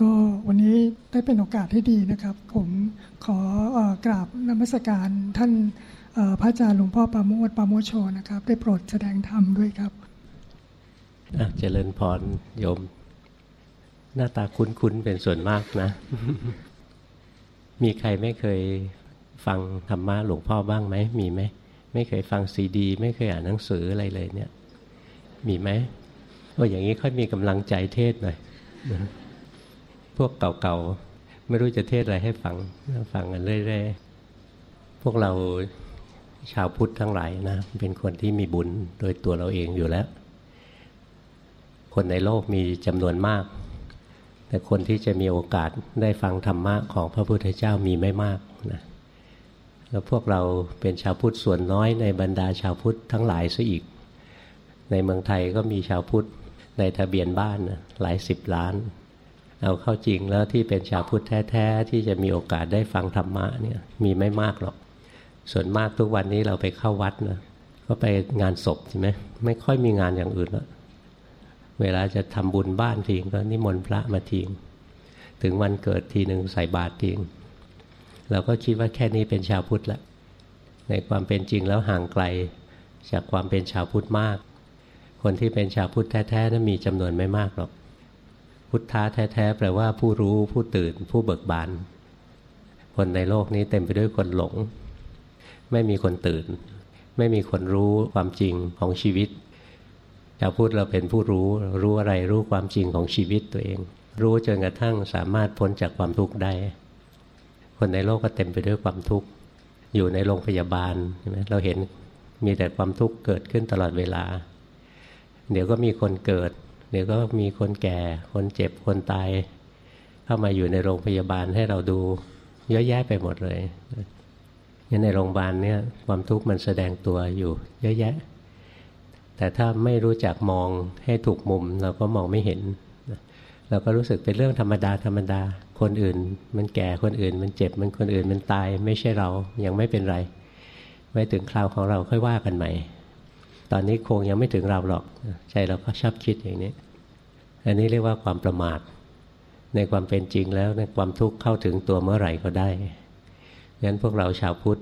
ก็วันนี้ได้เป็นโอกาสที่ดีนะครับ ผมขออกราบนมัสการท่านพระอาจารย์หลวงพ่อปาโมทปาโมโชนะครับ ได้โปรดแสดงธรรมด้วยครับเจริญพรโยม หน้าตาคุ้นๆเป็นส่วนมากนะ มีใครไม่เคยฟังธรรมะหลวงพ่อบ้างไหมมีไหมไม่เคยฟังซีดี ไม่เคยอ่านหนังสืออะไรเลยเนี่ย มีไหมโอ้อย่างนี้ค่อยมีกำลังใจเทศหน่อย พวกเก่าๆ ไม่รู้จะเทศอะไรให้ฟังฟังกันเรื่อยๆ พวกเราชาวพุทธทั้งหลายนะ เป็นคนที่มีบุญโดยตัวเราเองอยู่แล้ว คนในโลกมีจำนวนมาก แต่คนที่จะมีโอกาสได้ฟังธรรมะของพระพุทธเจ้ามีไม่มากนะแล้วพวกเราเป็นชาวพุทธส่วนน้อยในบรรดาชาวพุทธทั้งหลายซะอีก ในเมืองไทยก็มีชาวพุทธในทะเบียนบ้านหลายสิบล้าน เอาเข้าจริงแล้วที่เป็นชาวพุทธแท้ๆที่จะมีโอกาสได้ฟังธรรมะเนี่ยมีไม่มากหรอก ส่วนมากทุกวันนี้เราไปเข้าวัดนะก็ไปงานศพใช่ไหมไม่ค่อยมีงานอย่างอื่นแล้วเวลาจะทำบุญบ้านทีก็นิมนต์พระมาทีถึงวันเกิดทีหนึ่งใส่บาตรทีเราก็คิดว่าแค่นี้เป็นชาวพุทธละในความเป็นจริงแล้วห่างไกลจากความเป็นชาวพุทธมาก คนที่เป็นชาวพุทธแท้ๆนั้นมีจำนวนไม่มากหรอก พุทธะแท้ๆแปลว่าผู้รู้ผู้ตื่น ผู้เบิกบาน คนในโลกนี้เต็มไปด้วยคนหลง ไม่มีคนตื่น ไม่มีคนรู้ความจริงของชีวิตชาวพุทธเราเป็นผู้รู้รู้อะไรรู้ความจริงของชีวิตตัวเอง รู้จนกระทั่งสามารถพ้นจากความทุกข์ได้ คนในโลกก็เต็มไปด้วยความทุกข์อยู่ในโรงพยาบาลใช่ไหมเราเห็นมีแต่ความทุกข์เกิดขึ้นตลอดเวลา เดี๋ยวก็มีคนเกิด เดี๋ยวก็มีคนแก่ คนเจ็บคนตาย เข้ามาอยู่ในโรงพยาบาลให้เราดู เยอะแยะไปหมดเลยนี่ในโรงพยาบาลเนี่ยความทุกข์มันแสดงตัวอยู่เยอะแยะ แต่ถ้าไม่รู้จักมองให้ถูกมุมเราก็มองไม่เห็น เราก็รู้สึกเป็นเรื่องธรรมดาธรรมดา คนอื่น มันแก่คนอื่น มันเจ็บมันคนอื่นมันตาย ไม่ใช่เรายังไม่เป็นไร ไว้ถึงคราวของเราค่อยว่ากันใหม่ ตอนนี้คงยังไม่ถึงเราหรอกใจเราก็ชอบคิดอย่างนี้ อันนี้เรียกว่าความประมาท ในความเป็นจริงแล้วในความทุกข์เข้าถึงตัวเมื่อไหร่ก็ได้งั้นพวกเราชาวพุทธ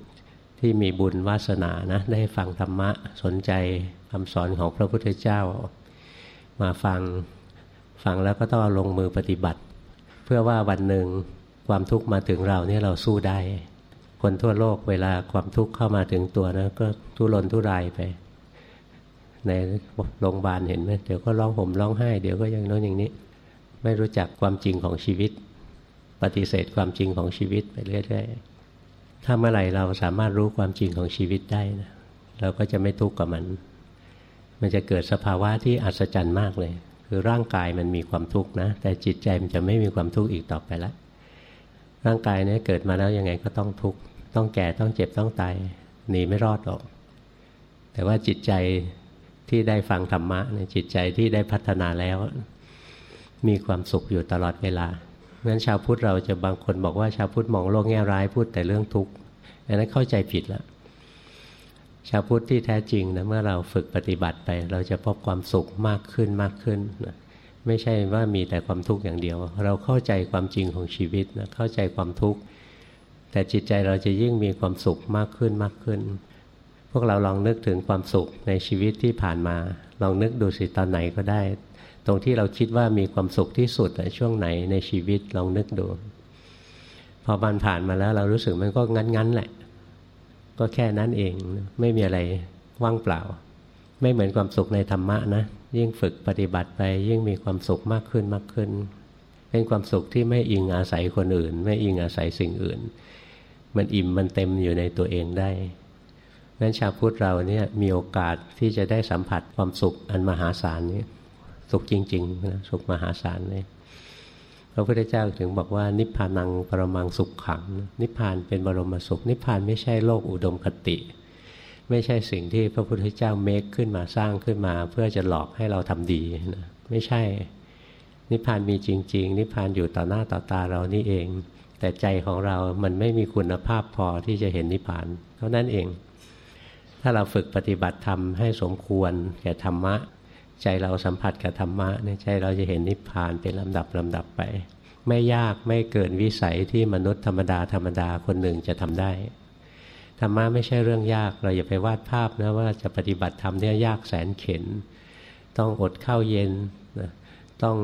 ที่มีบุญวาสนานะได้ฟังธรรมะสนใจคำสอนของพระพุทธเจ้า มาฟังฟังแล้วก็ต้องลงมือปฏิบัติ เพื่อว่าวันหนึ่งความทุกข์มาถึงเราเนี่ยเราสู้ได้ คนทั่วโลกเวลาความทุกข์เข้ามาถึงตัวนะก็ทุรนทุรายไป ในโรงพยาบาลเห็นไหมเดี๋ยวก็ร้องห่มร้องไห้ เดี๋ยวก็อย่างโน้นอย่างนี้ ไม่รู้จักความจริงของชีวิต ปฏิเสธความจริงของชีวิตไปเรื่อยๆถ้าเมื่อไหร่เราสามารถรู้ความจริงของชีวิตได้นะเราก็จะไม่ทุกข์กับมัน มันจะเกิดสภาวะที่อัศจรรย์มากเลย คือร่างกายมันมีความทุกข์นะ แต่จิตใจมันจะไม่มีความทุกข์อีกต่อไปล้วร่างกายเนี้เกิดมาแล้วยังไงก็ต้องทุกข์ ต้องแก่ ต้องเจ็บ ต้องตาย หนีไม่รอดหรอก แต่ว่าจิตใจ ที่ได้ฟังธรรมะในจิตใจที่ได้พัฒนาแล้ว มีความสุขอยู่ตลอดเวลาเพราะฉะนั้นชาวพุทธเราจะบางคนบอกว่าชาวพุทธมองโลกแง่ร้ายพูดแต่เรื่องทุกข์อันนั้นเข้าใจผิดแล้วชาวพุทธที่แท้จริงนะเมื่อเราฝึกปฏิบัติไป เราจะพบความสุขมากขึ้นมากขึ้นนะไม่ใช่ว่ามีแต่ความทุกข์อย่างเดียว เราเข้าใจความจริงของชีวิตนะเข้าใจความทุกข์แต่จิตใจเราจะยิ่งมีความสุขมากขึ้นมากขึ้น พวกเราลองนึกถึงความสุขในชีวิตที่ผ่านมา ลองนึกดูสิตอนไหนก็ได้ ตรงที่เราคิดว่ามีความสุขที่สุดในช่วงไหนในชีวิตลองนึกดู พอมันผ่านมาแล้วเรารู้สึกมันก็งั้นๆแหละ ก็แค่นั้นเองไม่มีอะไรว่างเปล่า ไม่เหมือนความสุขในธรรมะนะยิ่งฝึกปฏิบัติไปยิ่งมีความสุขมากขึ้นมากขึ้น เป็นความสุขที่ไม่อิงอาศัยคนอื่น ไม่อิงอาศัยสิ่งอื่น มันอิ่มมันเต็มอยู่ในตัวเองได้ นั้นชาวพุทธเราเนี่ยมีโอกาสที่จะได้สัมผัสความสุขอันมหาศาลนี้สุขจริงๆนะสุขมหาศาลเลยพระพุทธเจ้าถึงบอกว่านิพพานังปรมังสุขขัง นิพพานเป็นบรมสุข นิพพานไม่ใช่โลกอุดมคติ ไม่ใช่สิ่งที่พระพุทธเจ้าเมคขึ้นมาสร้างขึ้นมา เพื่อจะหลอกให้เราทำดีนะไม่ใช่ นิพพานมีจริง ๆ นิพพานอยู่ต่อหน้าต่อตาเรานี่เอง แต่ใจของเรามันไม่มีคุณภาพพอที่จะเห็นนิพพาน เท่านั้นเอง ถ้าเราฝึกปฏิบัติธรรมให้สมควรแก่ธรรมะ ใจเราสัมผัสกับธรรมะในใจเราจะเห็นนิพพานเป็นลำดับลำดับไป ไม่ยากไม่เกินวิสัยที่มนุษย์ธรรมดาธรรมดาคนหนึ่งจะทำได้ธรรมะไม่ใช่เรื่องยากเราอย่าไปวาดภาพนะว่าจะปฏิบัติธรรมเนี่ยยากแสนเข็น ต้องอดข้าวเย็นนะต้อง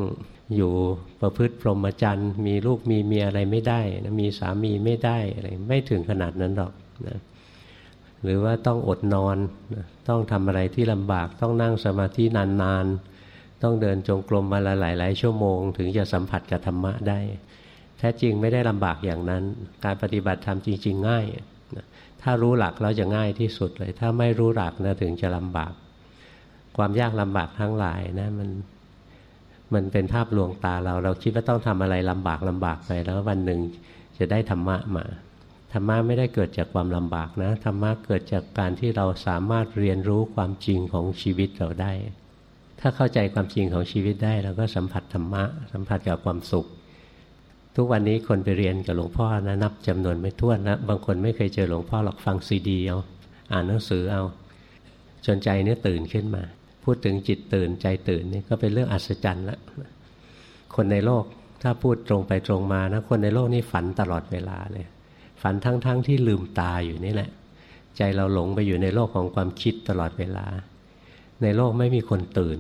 อยู่ประพฤติพรหมจรรย์ มีลูกมีเมียอะไรไม่ได้นะมีสามีไม่ได้อะไรไม่ถึงขนาดนั้นหรอกนะ หรือว่าต้องอดนอน ต้องทำอะไรที่ลำบาก ต้องนั่งสมาธินานๆ ต้องเดินจงกรมมาละหลาย ๆ ชั่วโมง ถึงจะสัมผัสกับธรรมะได้ แท้จริงไม่ได้ลำบากอย่างนั้น การปฏิบัติธรรมจริง ๆ ง่าย ถ้ารู้หลักเราจะง่ายที่สุดเลย ถ้าไม่รู้หลักนะถึงจะลำบาก ความยากลำบากทั้งหลายนะมันมันเป็นภาพลวงตาเรา เราคิดว่าต้องทำอะไรลำบากลำบากไปแล้ววันหนึ่งจะได้ธรรมะมา รรมะไม่ได้เกิดจากความลำบากนะธรรมะเกิดจากการที่เราสามารถเรียนรู้ความจริงของชีวิตเราได้ ถ้าเข้าใจความจริงของชีวิตได้เราก็สัมผัสธรรมะ สัมผัสกับความสุข ทุกวันนี้คนไปเรียนกับหลวงพ่อนะนับจำนวนไม่ถ้วนนะบางคนไม่เคยเจอหลวงพ่อหรอกฟังซีดีเอาอ่านหนังสือเอาจนใจเนี่ยตื่นขึ้นมา พูดถึงจิตตื่นใจตื่นนี่ก็เป็นเรื่องอัศจรรย์ละคนในโลกถ้าพูดตรงไปตรงมานะคนในโลกนี่ฝันตลอดเวลาเลย ฝันทั้งๆทที่ลืมตาอยู่นี่แหละ ใจเราหลงไปอยู่ในโลกของความคิดตลอดเวลา ในโลกไม่มีคนตื่น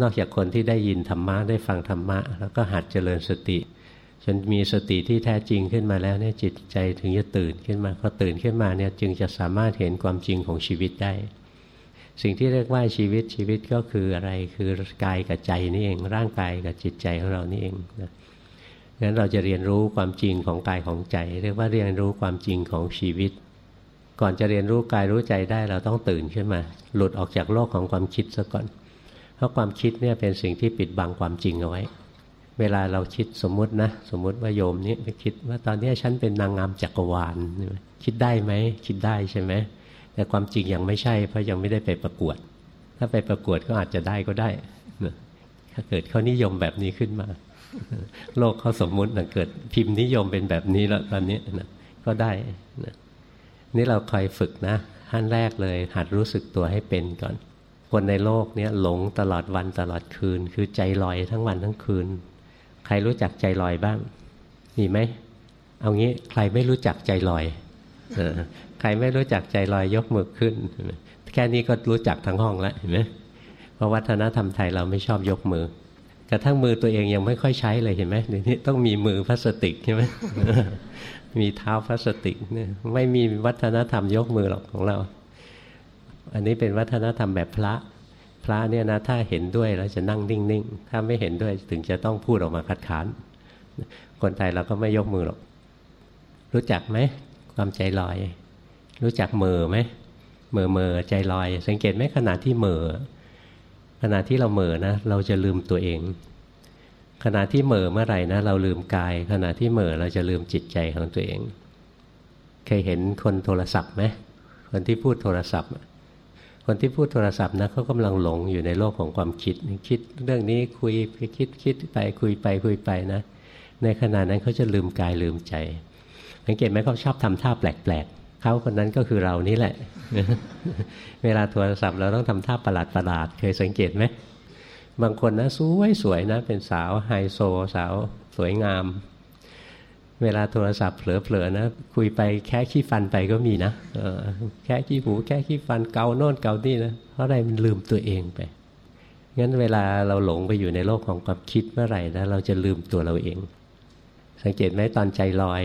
นอกจากคนที่ได้ยินธรรมะได้ฟังธรรมะ แล้วก็หัดเจริญสติจนมีสติที่แท้จริงขึ้นมาแล้วเนี่ยจิตใจถึงจะตื่นขึ้นมาพอตื่นขึ้นมาเนี่ยจึงจะสามารถเห็นความจริงของชีวิตได้ สิ่งที่เรียกว่าชีวิตชีวิตก็คืออะไรคือกายกับใจนี่เอง ร่างกายกับจิตใจของเรานี่เองนะ งั้นเราจะเรียนรู้ความจริงของกายของใจ เรียกว่าเรียนรู้ความจริงของชีวิต ก่อนจะเรียนรู้กายรู้ใจได้เราต้องตื่นขึ้นมา หลุดออกจากโลกของความคิดซะก่อน เพราะความคิดเนี่ยเป็นสิ่งที่ปิดบังความจริงเอาไว้ เวลาเราคิดสมมุตินะ สมมุติว่าโยมนี่ไปคิดว่าตอนนี้ฉันเป็นนางงามจักรวาลคิดได้ไหมคิดได้ใช่ไหมแต่ความจริงยังไม่ใช่เพราะยังไม่ได้ไปประกวด ถ้าไปประกวดก็อาจจะได้ก็ได้ถ้าเกิดเขานิยมแบบนี้ขึ้นมา โลกเขาสมมุตินะเกิดพิมพ์นิยมเป็นแบบนี้แล้วตอนนี้นะก็ได้นะนี่เราคอยฝึกนะขั้นแรกเลย หัดรู้สึกตัวให้เป็นก่อน คนในโลกนี้หลงตลอดวันตลอดคืน คือใจลอยทั้งวันทั้งคืน ใครรู้จักใจลอยบ้าง มีไหม เอางี้ใครไม่รู้จักใจลอยใครไม่รู้จักใจลอยยกมือขึ้น แค่นี้ก็รู้จักทั้งห้องแล้วเห็นไหมเพราะวัฒนธรรมไทยเราไม่ชอบยกมือ กระทั่งมือตัวเองยังไม่ค่อยใช้เลยเห็นไหมเดี๋ยวนี้ต้องมีมือพลาสติกใช่ไหมมีเท้าพลาสติกเนี่ยไม่มีวัฒนธรรมยกมือหรอกของเรา อันนี้เป็นวัฒนธรรมแบบพระ พระเนี่ยนะถ้าเห็นด้วยแล้วจะนั่งนิ่งๆ ถ้าไม่เห็นด้วยถึงจะต้องพูดออกมาคัดค้าน คนไทยเราก็ไม่ยกมือหรอก รู้จักไหมความใจลอย รู้จักเมอไหมเมอเมอใจลอย สังเกตไหมขณะที่เมอ ขณะที่เราเมอนะเราจะลืมตัวเอง ขณะที่เมอเมื่อไหร่นะเราลืมกาย ขณะที่เมอเราจะลืมจิตใจของตัวเอง เคยเห็นคนโทรศัพท์ไหมคนที่พูดโทรศัพท์ คนที่พูดโทรศัพท์นะเขากำลังหลงอยู่ในโลกของความคิด คิดเรื่องนี้คุยไปคิดคิดไปคุยไปคุยไปนะ ในขณะนั้นเขาจะลืมกายลืมใจสังเกตไหมเขาชอบทำท่าแปลกๆ เขาคนนั้นก็คือเรานี่แหละ เวลาโทรศัพท์เราต้องทำท่าประหลาดประหลาดเคยสังเกตไหมบางคนนะสวยสวยนะ เป็นสาวไฮโซสาวสวยงาม เวลาโทรศัพท์เผลอๆนะ คุยไปแค่ขี้ฟันไปก็มีนะแค่ขี้หู แค่ขี้ฟันเกาโน่นเกานี่นะเพราะอะไรมันลืมตัวเองไปงั้นเวลาเราหลงไปอยู่ในโลกของความคิดเมื่อไหร่นะเราจะลืมตัวเราเอง สังเกตไหมตอนใจลอย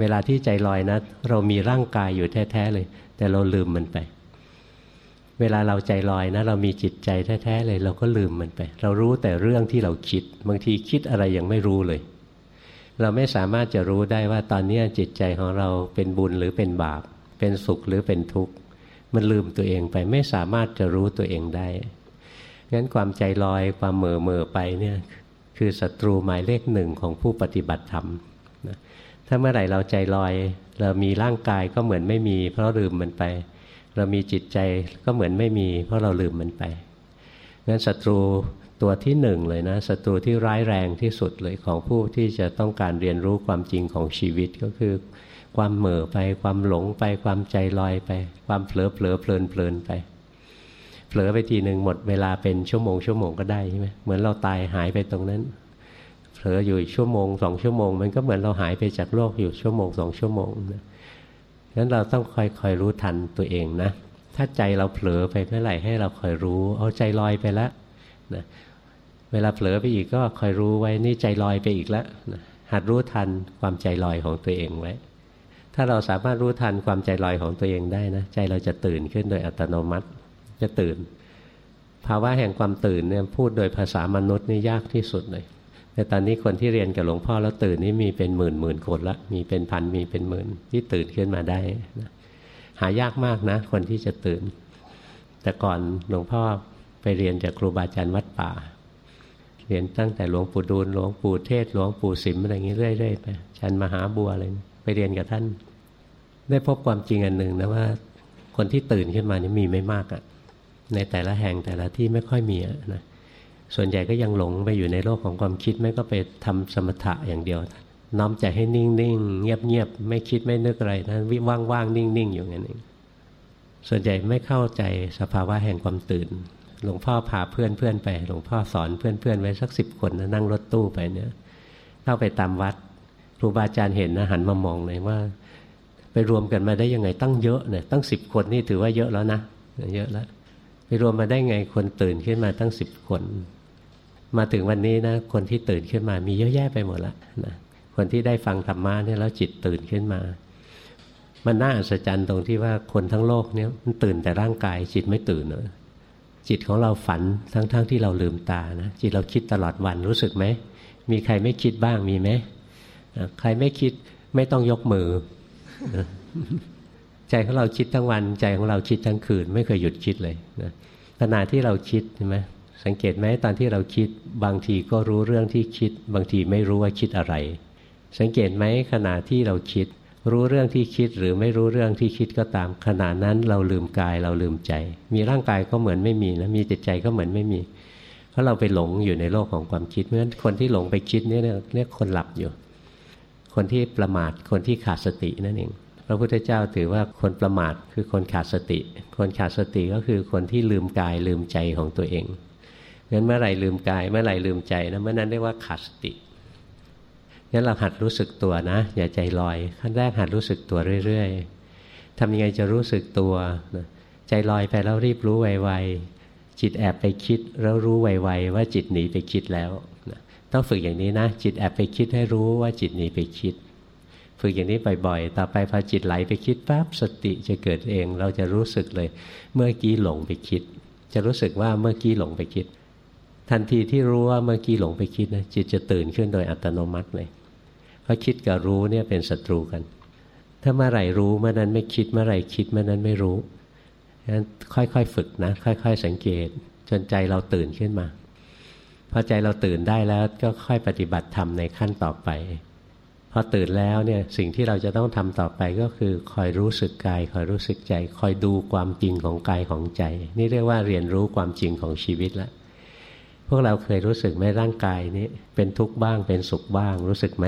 เวลาที่ใจลอยนะเรามีร่างกายอยู่แท้ๆเลย แต่เราลืมมันไป เวลาเราใจลอยนะ เรามีจิตใจแท้ๆเลย เราก็ลืมมันไป เรารู้แต่เรื่องที่เราคิด บางทีคิดอะไรยังไม่รู้เลย เราไม่สามารถจะรู้ได้ว่าตอนนี้จิตใจของเราเป็นบุญหรือเป็นบาป เป็นสุขหรือเป็นทุกข์มันลืมตัวเองไปไม่สามารถจะรู้ตัวเองได้งั้นความใจลอยความเหม่อเม่อไปเนี่ยคือศัตรูหมายเลขหนึ่งของผู้ปฏิบัติธรรม ถ้าเมื่อไหร่เราใจลอย เรามีร่างกายก็เหมือนไม่มี เพราะลืมมันไป เรามีจิตใจก็เหมือนไม่มี เพราะเราลืมมันไปงั้นศัตรูตัวที่หนึ่งเลยนะศัตรูที่ร้ายแรงที่สุดเลยของผู้ที่จะต้องการเรียนรู้ความจริงของชีวิตก็คือ ความเหม่อไป ความหลงไป ความใจลอยไป ความเผลอเผลอเพลินเพลินไปเผลอไปทีหนึ่งหมดเวลาเป็นชั่วโมงชั่วโมงก็ได้ใช่ไหมเหมือนเราตายหายไปตรงนั้น ผลออยู่ชั่วโมงสองชั่วโมง มันก็เหมือนเราหายไปจากโลกอยู่ชั่วโมงสองชั่วโมงนะงั้นเราต้องคอยคอยรู้ทันตัวเองนะ ถ้าใจเราเผลอไปเมื่อไหร่ให้เราคอยรู้ เอาใจลอยไปแล้วนะเวลาเผลอไปอีกก็คอยรู้ไว้นี่ใจลอยไปอีกแล้วนะหัดรู้ทันความใจลอยของตัวเองไว้ ถ้าเราสามารถรู้ทันความใจลอยของตัวเองได้นะ ใจเราจะตื่นขึ้นโดยอัตโนมัติ จะตื่น ภาวะแห่งความตื่นเนี่ยพูดโดยภาษามนุษย์นี่ยากที่สุดเลย แต่ตอนนี้คนที่เรียนกับหลวงพ่อแล้วตื่นนี่มีเป็นหมื่นหมื่นคนละมีเป็นพันมีเป็นหมื่นที่ตื่นขึ้นมาได้นะหายากมากนะ คนที่จะตื่น แต่ก่อนหลวงพ่อไปเรียนจากครูบาอาจารย์วัดป่า เรียนตั้งแต่หลวงปู่ดูลหลวงปู่เทศหลวงปู่สิมอะไรอย่างนี้เรื่อยๆไปชันมหาบัวอะไรไปเรียนกับท่าน ได้พบความจริงอันหนึ่งนะว่า คนที่ตื่นขึ้นมานี่มีไม่มากอะในแต่ละแห่งแต่ละที่ไม่ค่อยมีนะ ส่วนใหญ่ก็ยังหลงไปอยู่ในโลกของความคิดไม่ก็ไปทำสมถะอย่างเดียว น้อมใจให้นิ่งๆ เงียบๆ ไม่คิดไม่นึกอะไรนะวิว่างๆ นิ่งๆ อยู่งั้นเองส่วนใหญ่ไม่เข้าใจสภาวะแห่งความตื่น หลวงพ่อพาเพื่อนเพื่อนไป หลวงพ่อสอนเพื่อนเพื่อนไว้สักสิบคนนะนั่งรถตู้ไปเนี่ยเข้าไปตามวัดครูบาอาจารย์เห็นนะหันมามองเลยว่า ไปรวมกันมาได้ยังไงตั้งเยอะเนี่ยตั้งสิบคนนี่ถือว่าเยอะแล้วนะเยอะแล้วไปรวมมาได้ไงคนตื่นขึ้นมาตั้งสิบคน มาถึงวันนี้นะคนที่ตื่นขึ้นมามีเยอะแยะไปหมดละนะคนที่ได้ฟังธรรมะเนี่ยแล้วจิตตื่นขึ้นมา มันน่าอัศจรรย์ตรงที่ว่าคนทั้งโลกเนี่ยมันตื่นแต่ร่างกาย จิตไม่ตื่นเลยจิตของเราฝันทั้งๆทที่เราลืมตานะจิตเราคิดตลอดวันรู้สึกไหมมีใครไม่คิดบ้างมีไหมใครไม่คิดไม่ต้องยกมือ ใจของเราคิดทั้งวัน ใจของเราคิดทั้งคืน ไม่เคยหยุดคิดเลยนะขณะที่เราคิดใช่ไหม สังเกตไหมตอนที่เราคิด บางทีก็รู้เรื่องที่คิด บางทีไม่รู้ว่าคิดอะไร สังเกตไหมขณะที่เราคิด รู้เรื่องที่คิดหรือไม่รู้เรื่องที่คิดก็ตาม ขณะนั้นเราลืมกายเราลืมใจ มีร่างกายก็เหมือนไม่มีนะมีจิตใจก็เหมือนไม่มี เพราะเราไปหลงอยู่ในโลกของความคิดเพราะฉะนั้นคนที่หลงไปคิดนี่เรียกคนหลับอยู่ คนที่ประมาทคนที่ขาดสตินั่นเองพระพุทธเจ้าถือว่าคนประมาทคือคนขาดสติ คนขาดสติก็คือคนที่ลืมกายลืมใจของตัวเอง งั้นเมื่อไหร่ลืมกายเมื่อไหร่ลืมใจนะเมื่อนั้นเรียกว่าขาดสติงั้นเราหัดรู้สึกตัวนะ อย่าใจลอย ขั้นแรกหัดรู้สึกตัวเรื่อยๆทำยังไงจะรู้สึกตัวนะใจลอยไปแล้วรีบรู้ไวๆจิตแอบไปคิดแล้วรู้ไวๆว่าจิตหนีไปคิดแล้วนะต้องฝึกอย่างนี้นะ จิตแอบไปคิดให้รู้ว่าจิตหนีไปคิด ฝึกอย่างนี้บ่อยๆต่อไปพอจิตไหลไปคิดปั๊บสติจะเกิดเอง เราจะรู้สึกเลย เมื่อกี้หลงไปคิด จะรู้สึกว่าเมื่อกี้หลงไปคิด ทันทีที่รู้ว่าเมื่อกี้หลงไปคิดนะจิตจะตื่นขึ้นโดยอัตโนมัติเลยราะคิดกับรู้เนี่ยเป็นศัตรูกัน ถ้าเมื่อไหร่รู้เมื่อนั้นไม่คิดเมื่อไหร่คิดเมื่อนั้นไม่รู้ฉะนั้นค่อยๆฝึกนะค่อย ๆ สังเกตจนใจเราตื่นขึ้นมาพอใจเราตื่นได้แล้วก็ค่อยปฏิบัติธรรมในขั้นต่อไปพอตื่นแล้วเนี่ยสิ่งที่เราจะต้องทำต่อไปก็คือคอยรู้สึกกายคอยรู้สึกใจ คอยดูความจริงของกายของใจ นี่เรียกว่าเรียนรู้ความจริงของชีวิตแล้ว พวกเราเคยรู้สึกไหมร่างกายนี้ เป็นทุกข์บ้างเป็นสุขบ้าง รู้สึกไหม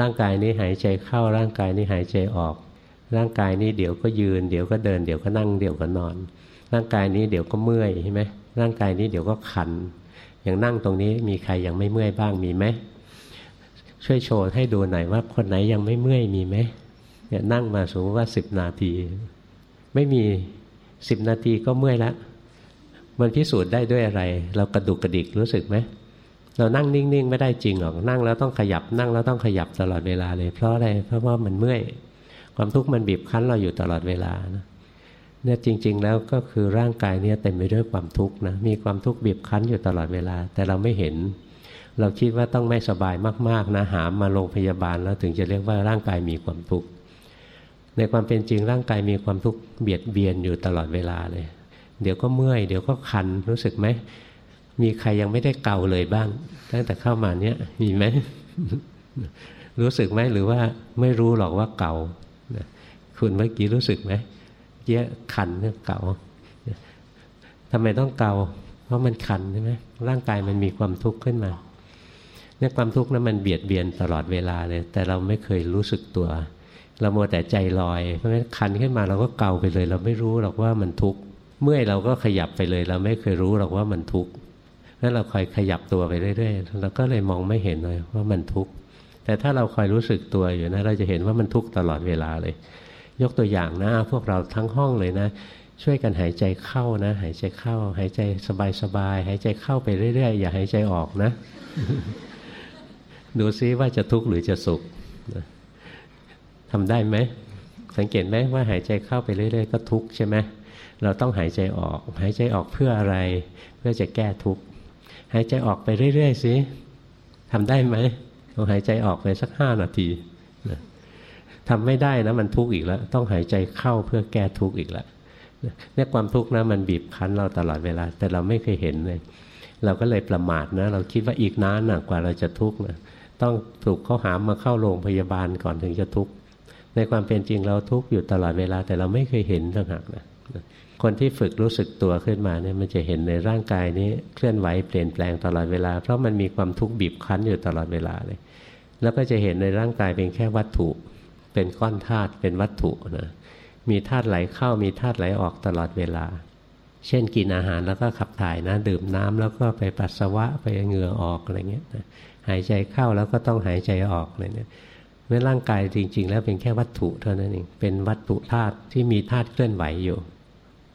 ร่างกายนี้หายใจเข้าร่างกายนี้หายใจออก ร่างกายนี้เดี๋ยวก็ยืน เดี๋ยวก็เดิน เดี๋ยวก็นั่งเดี๋ยวก็นอน ร่างกายนี้เดี๋ยวก็เมื่อยใช่ไหมร่างกายนี้เดี๋ยวก็ขัน อย่างนั่งตรงนี้มีใครยังไม่เมื่อยบ้างมีไหมช่วยโชว์ให้ดูหน่อยว่าคนไหนยังไม่เมื่อยมีไหมเนี่ยนั่งมาสมมติว่าสิบนาที ไม่มีสิบนาทีก็เมื่อยแล้ว มันพิสูจน์ได้ด้วยอะไร เรากระดุกกระดิกรู้สึกไหมเรานั่งนิ่งๆ ไม่ได้จริงหรอกนั่งแล้วต้องขยับนั่งแล้วต้องขยับตลอดเวลาเลยเพราะอะไรเพราะว่ามันเมื่อยความทุกข์มันบีบคั้นเราอยู่ตลอดเวลานะเนี่ยจริง ๆ แล้วก็คือร่างกายเนี่ยเต็มไปด้วยความทุกข์นะมีความทุกข์บีบคั้นอยู่ตลอดเวลา แต่เราไม่เห็น เราคิดว่าต้องไม่สบายมากๆนะหามมาโรงพยาบาลแล้วถึงจะเรียกว่าร่างกายมีความทุกข์ในความเป็นจริงร่างกายมีความทุกข์เบียดเบียนอยู่ตลอดเวลาเลย เดี๋ยวก็เมื่อย เดี๋ยวก็คันรู้สึกไหม มีใครยังไม่ได้เกาเลยบ้าง ตั้งแต่เข้ามาเนี้ยมีไหม รู้สึกไหมหรือว่าไม่รู้หรอกว่าเก่าคุณเมื่อกี้รู้สึกไหมเยอะคันเก่าทำไมต้องเกา เพราะมันคันใช่ไหมร่างกายมันมีความทุกข์ขึ้นมาเนี่ยความทุกข์นั้นมันเบียดเบียนตลอดเวลาเลย แต่เราไม่เคยรู้สึกตัว เราโมแต่ใจลอย เพราะฉะนั้นคันขึ้นมาเราก็เกาไปเลย เราไม่รู้หรอกว่ามันทุกข์ เมื่อยเราก็ขยับไปเลย เราไม่เคยรู้หรอกว่ามันทุกข์นั้นเราคอยขยับตัวไปเรื่อยๆเราก็เลยมองไม่เห็นเลยว่ามันทุกข์แต่ถ้าเราคอยรู้สึกตัวอยู่นะเราจะเห็นว่ามันทุกข์ตลอดเวลาเลย ยกตัวอย่างนะพวกเราทั้งห้องเลยนะ ช่วยกันหายใจเข้านะ หายใจเข้า หายใจสบายๆหายใจเข้าไปเรื่อยๆ อย่าหายใจออกนะ ดูซิว่าจะทุกข์หรือจะสุขทำได้ไหมสังเกตไหมว่าหายใจเข้าไปเรื่อย ๆ ก็ทุกข์ใช่ไหม เราต้องหายใจออก หายใจออกเพื่ออะไร เพื่อจะแก้ทุกข์หายใจออกไปเรื่อยๆสิทำได้ไหมลองหายใจออกไปสักห้านาทีทำไม่ได้นะมันทุกข์อีกแล้ว ต้องหายใจเข้าเพื่อแก้ทุกข์อีกแล้วเนี่ยความทุกข์นะมันบีบคั้นเราตลอดเวลา แต่เราไม่เคยเห็นเลย เราก็เลยประมาทนะ เราคิดว่าอีกนานนะกว่าเราจะทุกข์นะต้องถูกเขาหามมาเข้าโรงพยาบาลก่อนถึงจะทุกข์ในความเป็นจริงเราทุกข์อยู่ตลอดเวลา แต่เราไม่เคยเห็นต่างหากนะ คนที่ฝึกรู้สึกตัวขึ้นมาเนี่ยมันจะเห็นในร่างกายนี้เคลื่อนไหวเปลี่ยนแปลงตลอดเวลา เพราะมันมีความทุกข์บีบคั้นอยู่ตลอดเวลาเลย แล้วก็จะเห็นในร่างกายเป็นแค่วัตถุ เป็นก้อนธาตุเป็นวัตถุนะมีธาตุไหลเข้ามีธาตุไหลออกตลอดเวลา เช่นกินอาหารแล้วก็ขับถ่ายนะ ดื่มน้ำแล้วก็ไปปัสสาวะไปเหงื่อออกอะไรเงี้ยหายใจเข้าแล้วก็ต้องหายใจออกอะไรเนี่ยเมื่อร่างกายจริง ๆ แล้วเป็นแค่วัตถุเท่านั้นเองเป็นวัตถุธาตุที่มีธาตุเคลื่อนไหวอยู่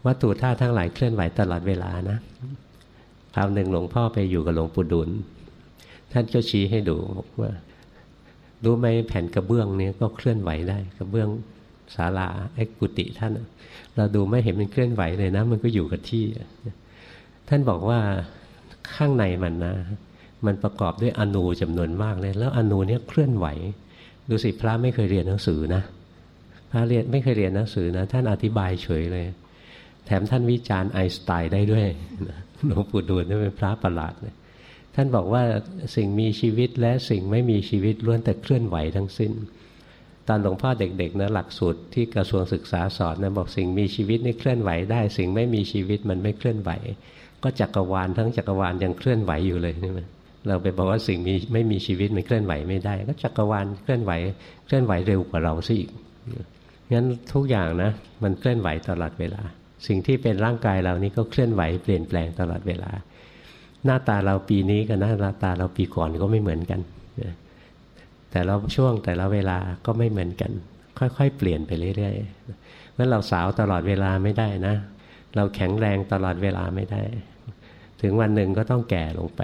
วัตถุธาตุทั้งหลายเคลื่อนไหวตลอดเวลานะคราวหนึ่งหลวงพ่อไปอยู่กับหลวงปู่ดุล ท่านก็ชี้ให้ดูว่ารู้ไหมแผ่นกระเบื้องนี้ก็เคลื่อนไหวได้ กระเบื้องศาลาไอ้กุฏิท่าน เราดูไม่เห็นมันเคลื่อนไหวเลยนะ มันก็อยู่กับที่ ท่านบอกว่าข้างในมันนะ มันประกอบด้วยอนูจำนวนมากเลย แล้วอนูนี้ยเคลื่อนไหว ดูสิพระไม่เคยเรียนหนังสือนะพระเรียนไม่เคยเรียนหนังสือนะ ท่านอธิบายเฉยเลย แถมท่านวิจารณ์ไอน์สไตน์ได้ด้วยหลวงปู่ดูลนี่เป็นพระประหลาดเลยท่านบอกว่าสิ่งมีชีวิตและสิ่งไม่มีชีวิตล้วนแต่เคลื่อนไหวทั้งสิ้น ตอนหลวงพ่อเด็กๆนะหลักสูตรที่กระทรวงศึกษาสอนนะบอกสิ่งมีชีวิตนี่เคลื่อนไหวได้ สิ่งไม่มีชีวิตมันไม่เคลื่อนไหว ก็จักรวาลทั้งจักรวาลยังเคลื่อนไหวอยู่เลยใช่ไหมเราไปบอกว่าสิ่งมีไม่มีชีวิตมันเคลื่อนไหวไม่ได้ ก็จักรวาลเคลื่อนไหวเคลื่อนไหวเร็วกว่าเราซะอีกงั้นทุกอย่างนะมันเคลื่อนไหวตลอดเวลา สิ่งที่เป็นร่างกายเรานี้ก็เคลื่อนไหวเปลี่ยนแปลงตลอดเวลา หน้าตาเราปีนี้กับหน้าตาเราปีก่อนก็ไม่เหมือนกันแต่เราช่วงแต่ละเวลาก็ไม่เหมือนกัน ค่อยๆ เปลี่ยนไปเรื่อยๆเมื่อเราสาวตลอดเวลาไม่ได้นะ เราแข็งแรงตลอดเวลาไม่ได้ ถึงวันหนึ่งก็ต้องแก่ลงไป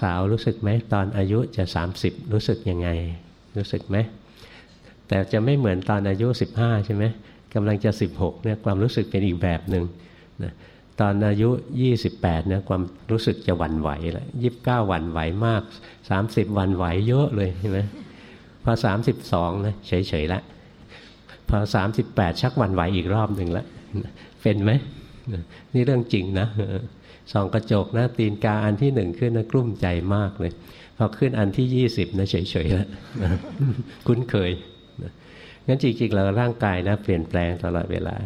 สาวๆรู้สึกไหมตอนอายุจะ 30 รู้สึกยังไง รู้สึกไหมแต่จะไม่เหมือนตอนอายุ 15 ใช่ไหม กำลังจะ 16เนี่ยความรู้สึกเป็นอีกแบบหนึ่งนะตอนอายุ 28เนี่ยความรู้สึกจะหวั่นไหวแล้วยีิบเก้าหวั่นไหวมาก 30หวั่นไหวเยอะเลยใช่ไหมพอ 32นะเฉยๆละพอ 38 ชักหวั่นไหวอีกรอบหนึ่งละเป็นไหมนี่เรื่องจริงนะสองกระจกนะตีนกาอันที่หนึ่งขึ้นนะกลุ้มใจมากเลย พอขึ้นอันที่ยี่สิบนะเฉยๆแล้วคุ้นเคย งั้นจริงๆเราร่างกายนะเปลี่ยนแปลงตลอดเวลา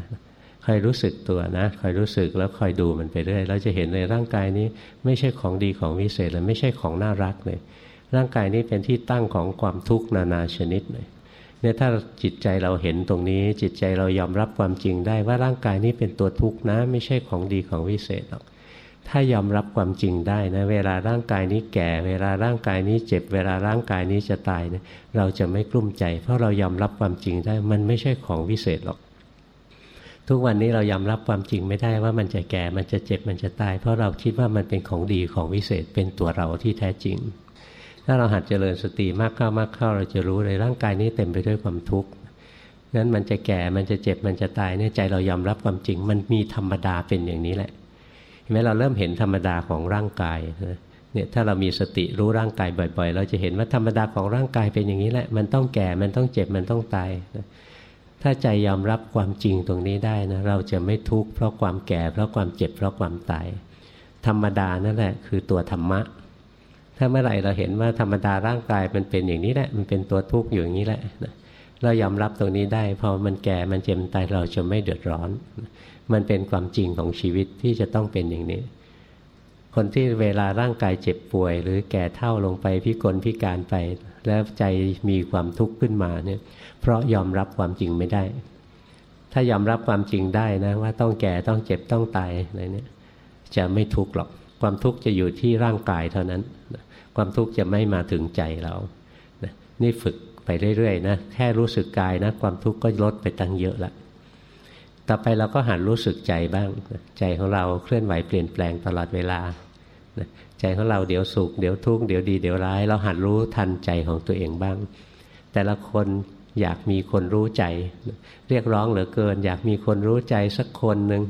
คอยรู้สึกตัวนะคอยรู้สึกแล้วคอยดูมันไปเรื่อยเราจะเห็นในร่างกายนี้ไม่ใช่ของดีของวิเศษเลยไม่ใช่ของน่ารักเลยร่างกายนี้เป็นที่ตั้งของความทุกข์นานาชนิดเลยเนี่ยถ้าจิตใจเราเห็นตรงนี้จิตใจเรายอมรับความจริงได้ว่าร่างกายนี้เป็นตัวทุกข์นะ ไม่ใช่ของดีของวิเศษหรอก ถ้ายอมรับความจริงได้นะเวลาร่างกายนี้แก่ เวลาร่างกายนี้เจ็บ เวลาร่างกายนี้จะตายเนะเราจะไม่กลุ้มใจ เพราะเรายอมรับความจริงได้ มันไม่ใช่ของวิเศษหรอก ทุกวันนี้เรายอมรับความจริงไม่ได้ว่ามันจะแก่มันจะเจ็บมันจะตาย เพราะเราคิดว่ามันเป็นของดีของวิเศษเป็นตัวเราที่แท้จริง ถ้าเราหัดเจริญสติมากเข้ามากเข้าเราจะรู้เลยร่างกายนี้เต็มไปด้วยความทุกข์นั้นมันจะแก่มันจะเจ็บมันจะตายเนี่ยใจเรายอมรับความจริง มันมีธรรมดาเป็นอย่างนี้แหละ เห็นไหมเราเริ่มเห็นธรรมดาของร่างกายเนี่ยถ้าเรามีสติรู้ร่างกายบ่อย ๆ เราจะเห็นว่าธรรมดาของร่างกายเป็นอย่างนี้แหละ มันต้องแก่มันต้องเจ็บมันต้องตายถ้าใจยอมรับความจริงตรงนี้ได้นะเราจะไม่ทุกข์เพราะความแก่ เพราะความเจ็บเพราะความตาย ธรรมดานั่นแหละคือตัวธรรมะ ถ้าเมื่อไหร่เราเห็นว่าธรรมดาร่างกายมันเป็นอย่างนี้แหละ มันเป็นตัวทุกข์อยู่อย่างนี้แหละเรายอมรับตรงนี้ได้พอมันแก่มันเจ็บตายเราจะไม่เดือดร้อน มันเป็นความจริงของชีวิตที่จะต้องเป็นอย่างนี้ คนที่เวลาร่างกายเจ็บป่วย หรือแก่เท่าลงไปพิกลพิการไป แล้วใจมีความทุกข์ขึ้นมาเนี่ย เพราะยอมรับความจริงไม่ได้ ถ้ายอมรับความจริงได้นะว่าต้องแก่ต้องเจ็บต้องตายอะไรเนี่ยจะไม่ทุกข์หรอก ความทุกข์จะอยู่ที่ร่างกายเท่านั้น ความทุกข์จะไม่มาถึงใจเรานี่ฝึกไปเรื่อยๆนะแค่รู้สึกกายนะ ความทุกข์ก็ลดไปตั้งเยอะละ ต่อไปเราก็หันรู้สึกใจบ้าง ใจของเราเคลื่อนไหวเปลี่ยนแปลงตลอดเวลา ใจของเราเดี๋ยวสุขเดี๋ยวทุกข์เดี๋ยวดีเดี๋ยวร้าย เราหัดรู้ทันใจของตัวเองบ้าง แต่ละคนอยากมีคนรู้ใจ เรียกร้องเหลือเกิน อยากมีคนรู้ใจสักคนหนึ่ง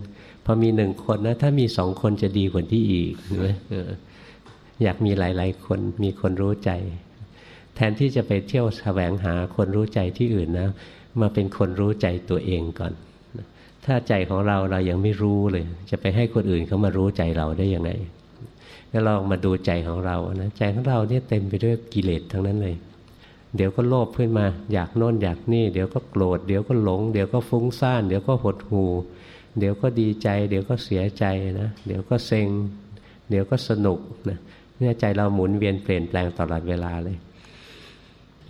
พอมีหนึ่งคนนะถ้ามีสองคนจะดีกว่าที่อีกอยากมีหลาย ๆ คนมีคนรู้ใจ แทนที่จะไปเที่ยวแสวงหาคนรู้ใจที่อื่นนะ มาเป็นคนรู้ใจตัวเองก่อน ถ้าใจของเราเรายังไม่รู้เลย จะไปให้คนอื่นเขามารู้ใจเราได้ยังไงแล้วลองมาดูใจของเรานะใจของเราเนี่ยเต็มไปด้วยกิเลสทั้งนั้นเลย เดี๋ยวก็โลภขึ้นมา อยากโน่นอยากนี่ เดี๋ยวก็โกรธเดี๋ยวก็หลง เดี๋ยวก็ฟุ้งซ่าน เดี๋ยวก็หดหู่เดี๋ยวก็ดีใจ เดี๋ยวก็เสียใจนะเดี๋ยวก็เซ็ง เดี๋ยวก็สนุกนะเนี่ยใจเราหมุนเวียนเปลี่ยนแปลงตลอดเวลาเลย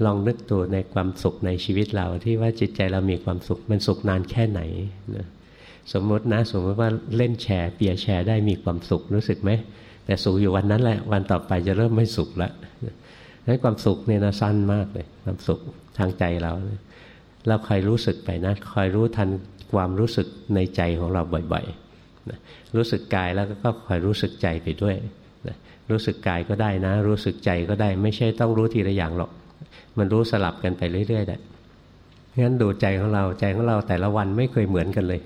ลองนึกตัวในความสุขในชีวิตเราที่ว่าจิตใจเรามีความสุขมันสุขนานแค่ไหนนะสมมตินะสมมติว่าเล่นแชร์เปียแชร์ได้มีความสุขรู้สึกไหมแต่สุขอยู่วันนั้นแหละ วันต่อไปจะเริ่มไม่สุขล้วนั้นความสุขเนี่ยนะสั้นมากเลยความสุขทางใจเรา เราคอยรู้สึกไปนะคอยรู้ทันความรู้สึกในใจของเราบ่อยๆนะรู้สึกกายแล้วก็คอยรู้สึกใจไปด้วยนะรู้สึกกายก็ได้นะ รู้สึกใจก็ได้ ไม่ใช่ต้องรู้ทีละอย่างหรอก มันรู้สลับกันไปเรื่อยๆแหละงั้นดูใจของเราใจของเราแต่ละวันไม่เคยเหมือนกันเลย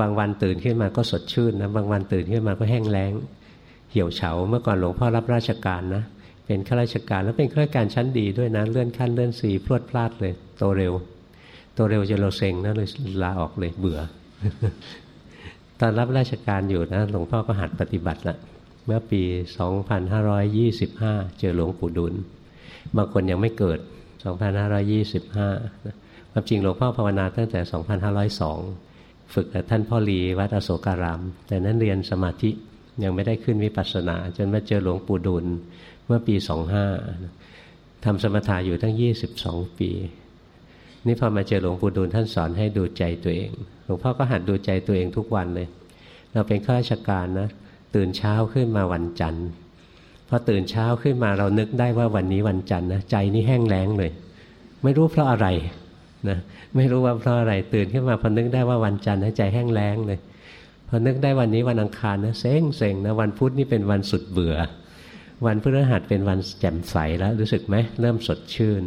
บางวันตื่นขึ้นมาก็สดชื่นนะบางวันตื่นขึ้นมาก็แห้งแล้ง เหี่ยวเฉาเมื่อก่อนหลวงพ่อรับราชการนะ เป็นข้าราชการแล้วเป็นข้าราชการชั้นดีด้วยนะเลื่อนขั้นเลื่อนสีพรวดพลาดเลย โตเร็ว โตเร็วจนเราเซ็งนะเลยลาออกเลยเบื่อ ตอนรับราชการอยู่นะหลวงพ่อก็หัดปฏิบัติละเมื่อปี 2525 เจอหลวงปู่ดุล บางคนยังไม่เกิด 2525ความจริงหลวงพ่อภาวนาตั้งแต่ 2502 ฝึกกับท่านพ่อลีวัดอโศการาม แต่นั้นเรียนสมาธิยังไม่ได้ขึ้นวิปัสสนา จนมาเจอหลวงปู่ดุลเมื่อปีสองห้าทำสมถะอยู่ตั้งยี่สิบสองปี นี่พอมาเจอหลวงปู่ดูลท่านสอนให้ดูใจตัวเอง หลวงพ่อก็หัดดูใจตัวเองทุกวันเลย เราเป็นข้าราชการนะ ตื่นเช้าขึ้นมาวันจันทร์ พอตื่นเช้าขึ้นมาเรานึกได้ว่าวันนี้วันจันทร์นะใจนี่แห้งแล้งเลย ไม่รู้เพราะอะไรนะไม่รู้ว่าเพราะอะไรตื่นขึ้นมาพอนึกได้ว่าวันจันทร์นะใจแห้งแล้งเลยพอนึกได้วันนี้วันอังคารนะเซ็งเซ็งนะวันพุธนี่เป็นวันสุดเบื่อ วันพฤหัสเป็นวันแจ่มใสแล้วรู้สึกไหมเริ่มสดชื่น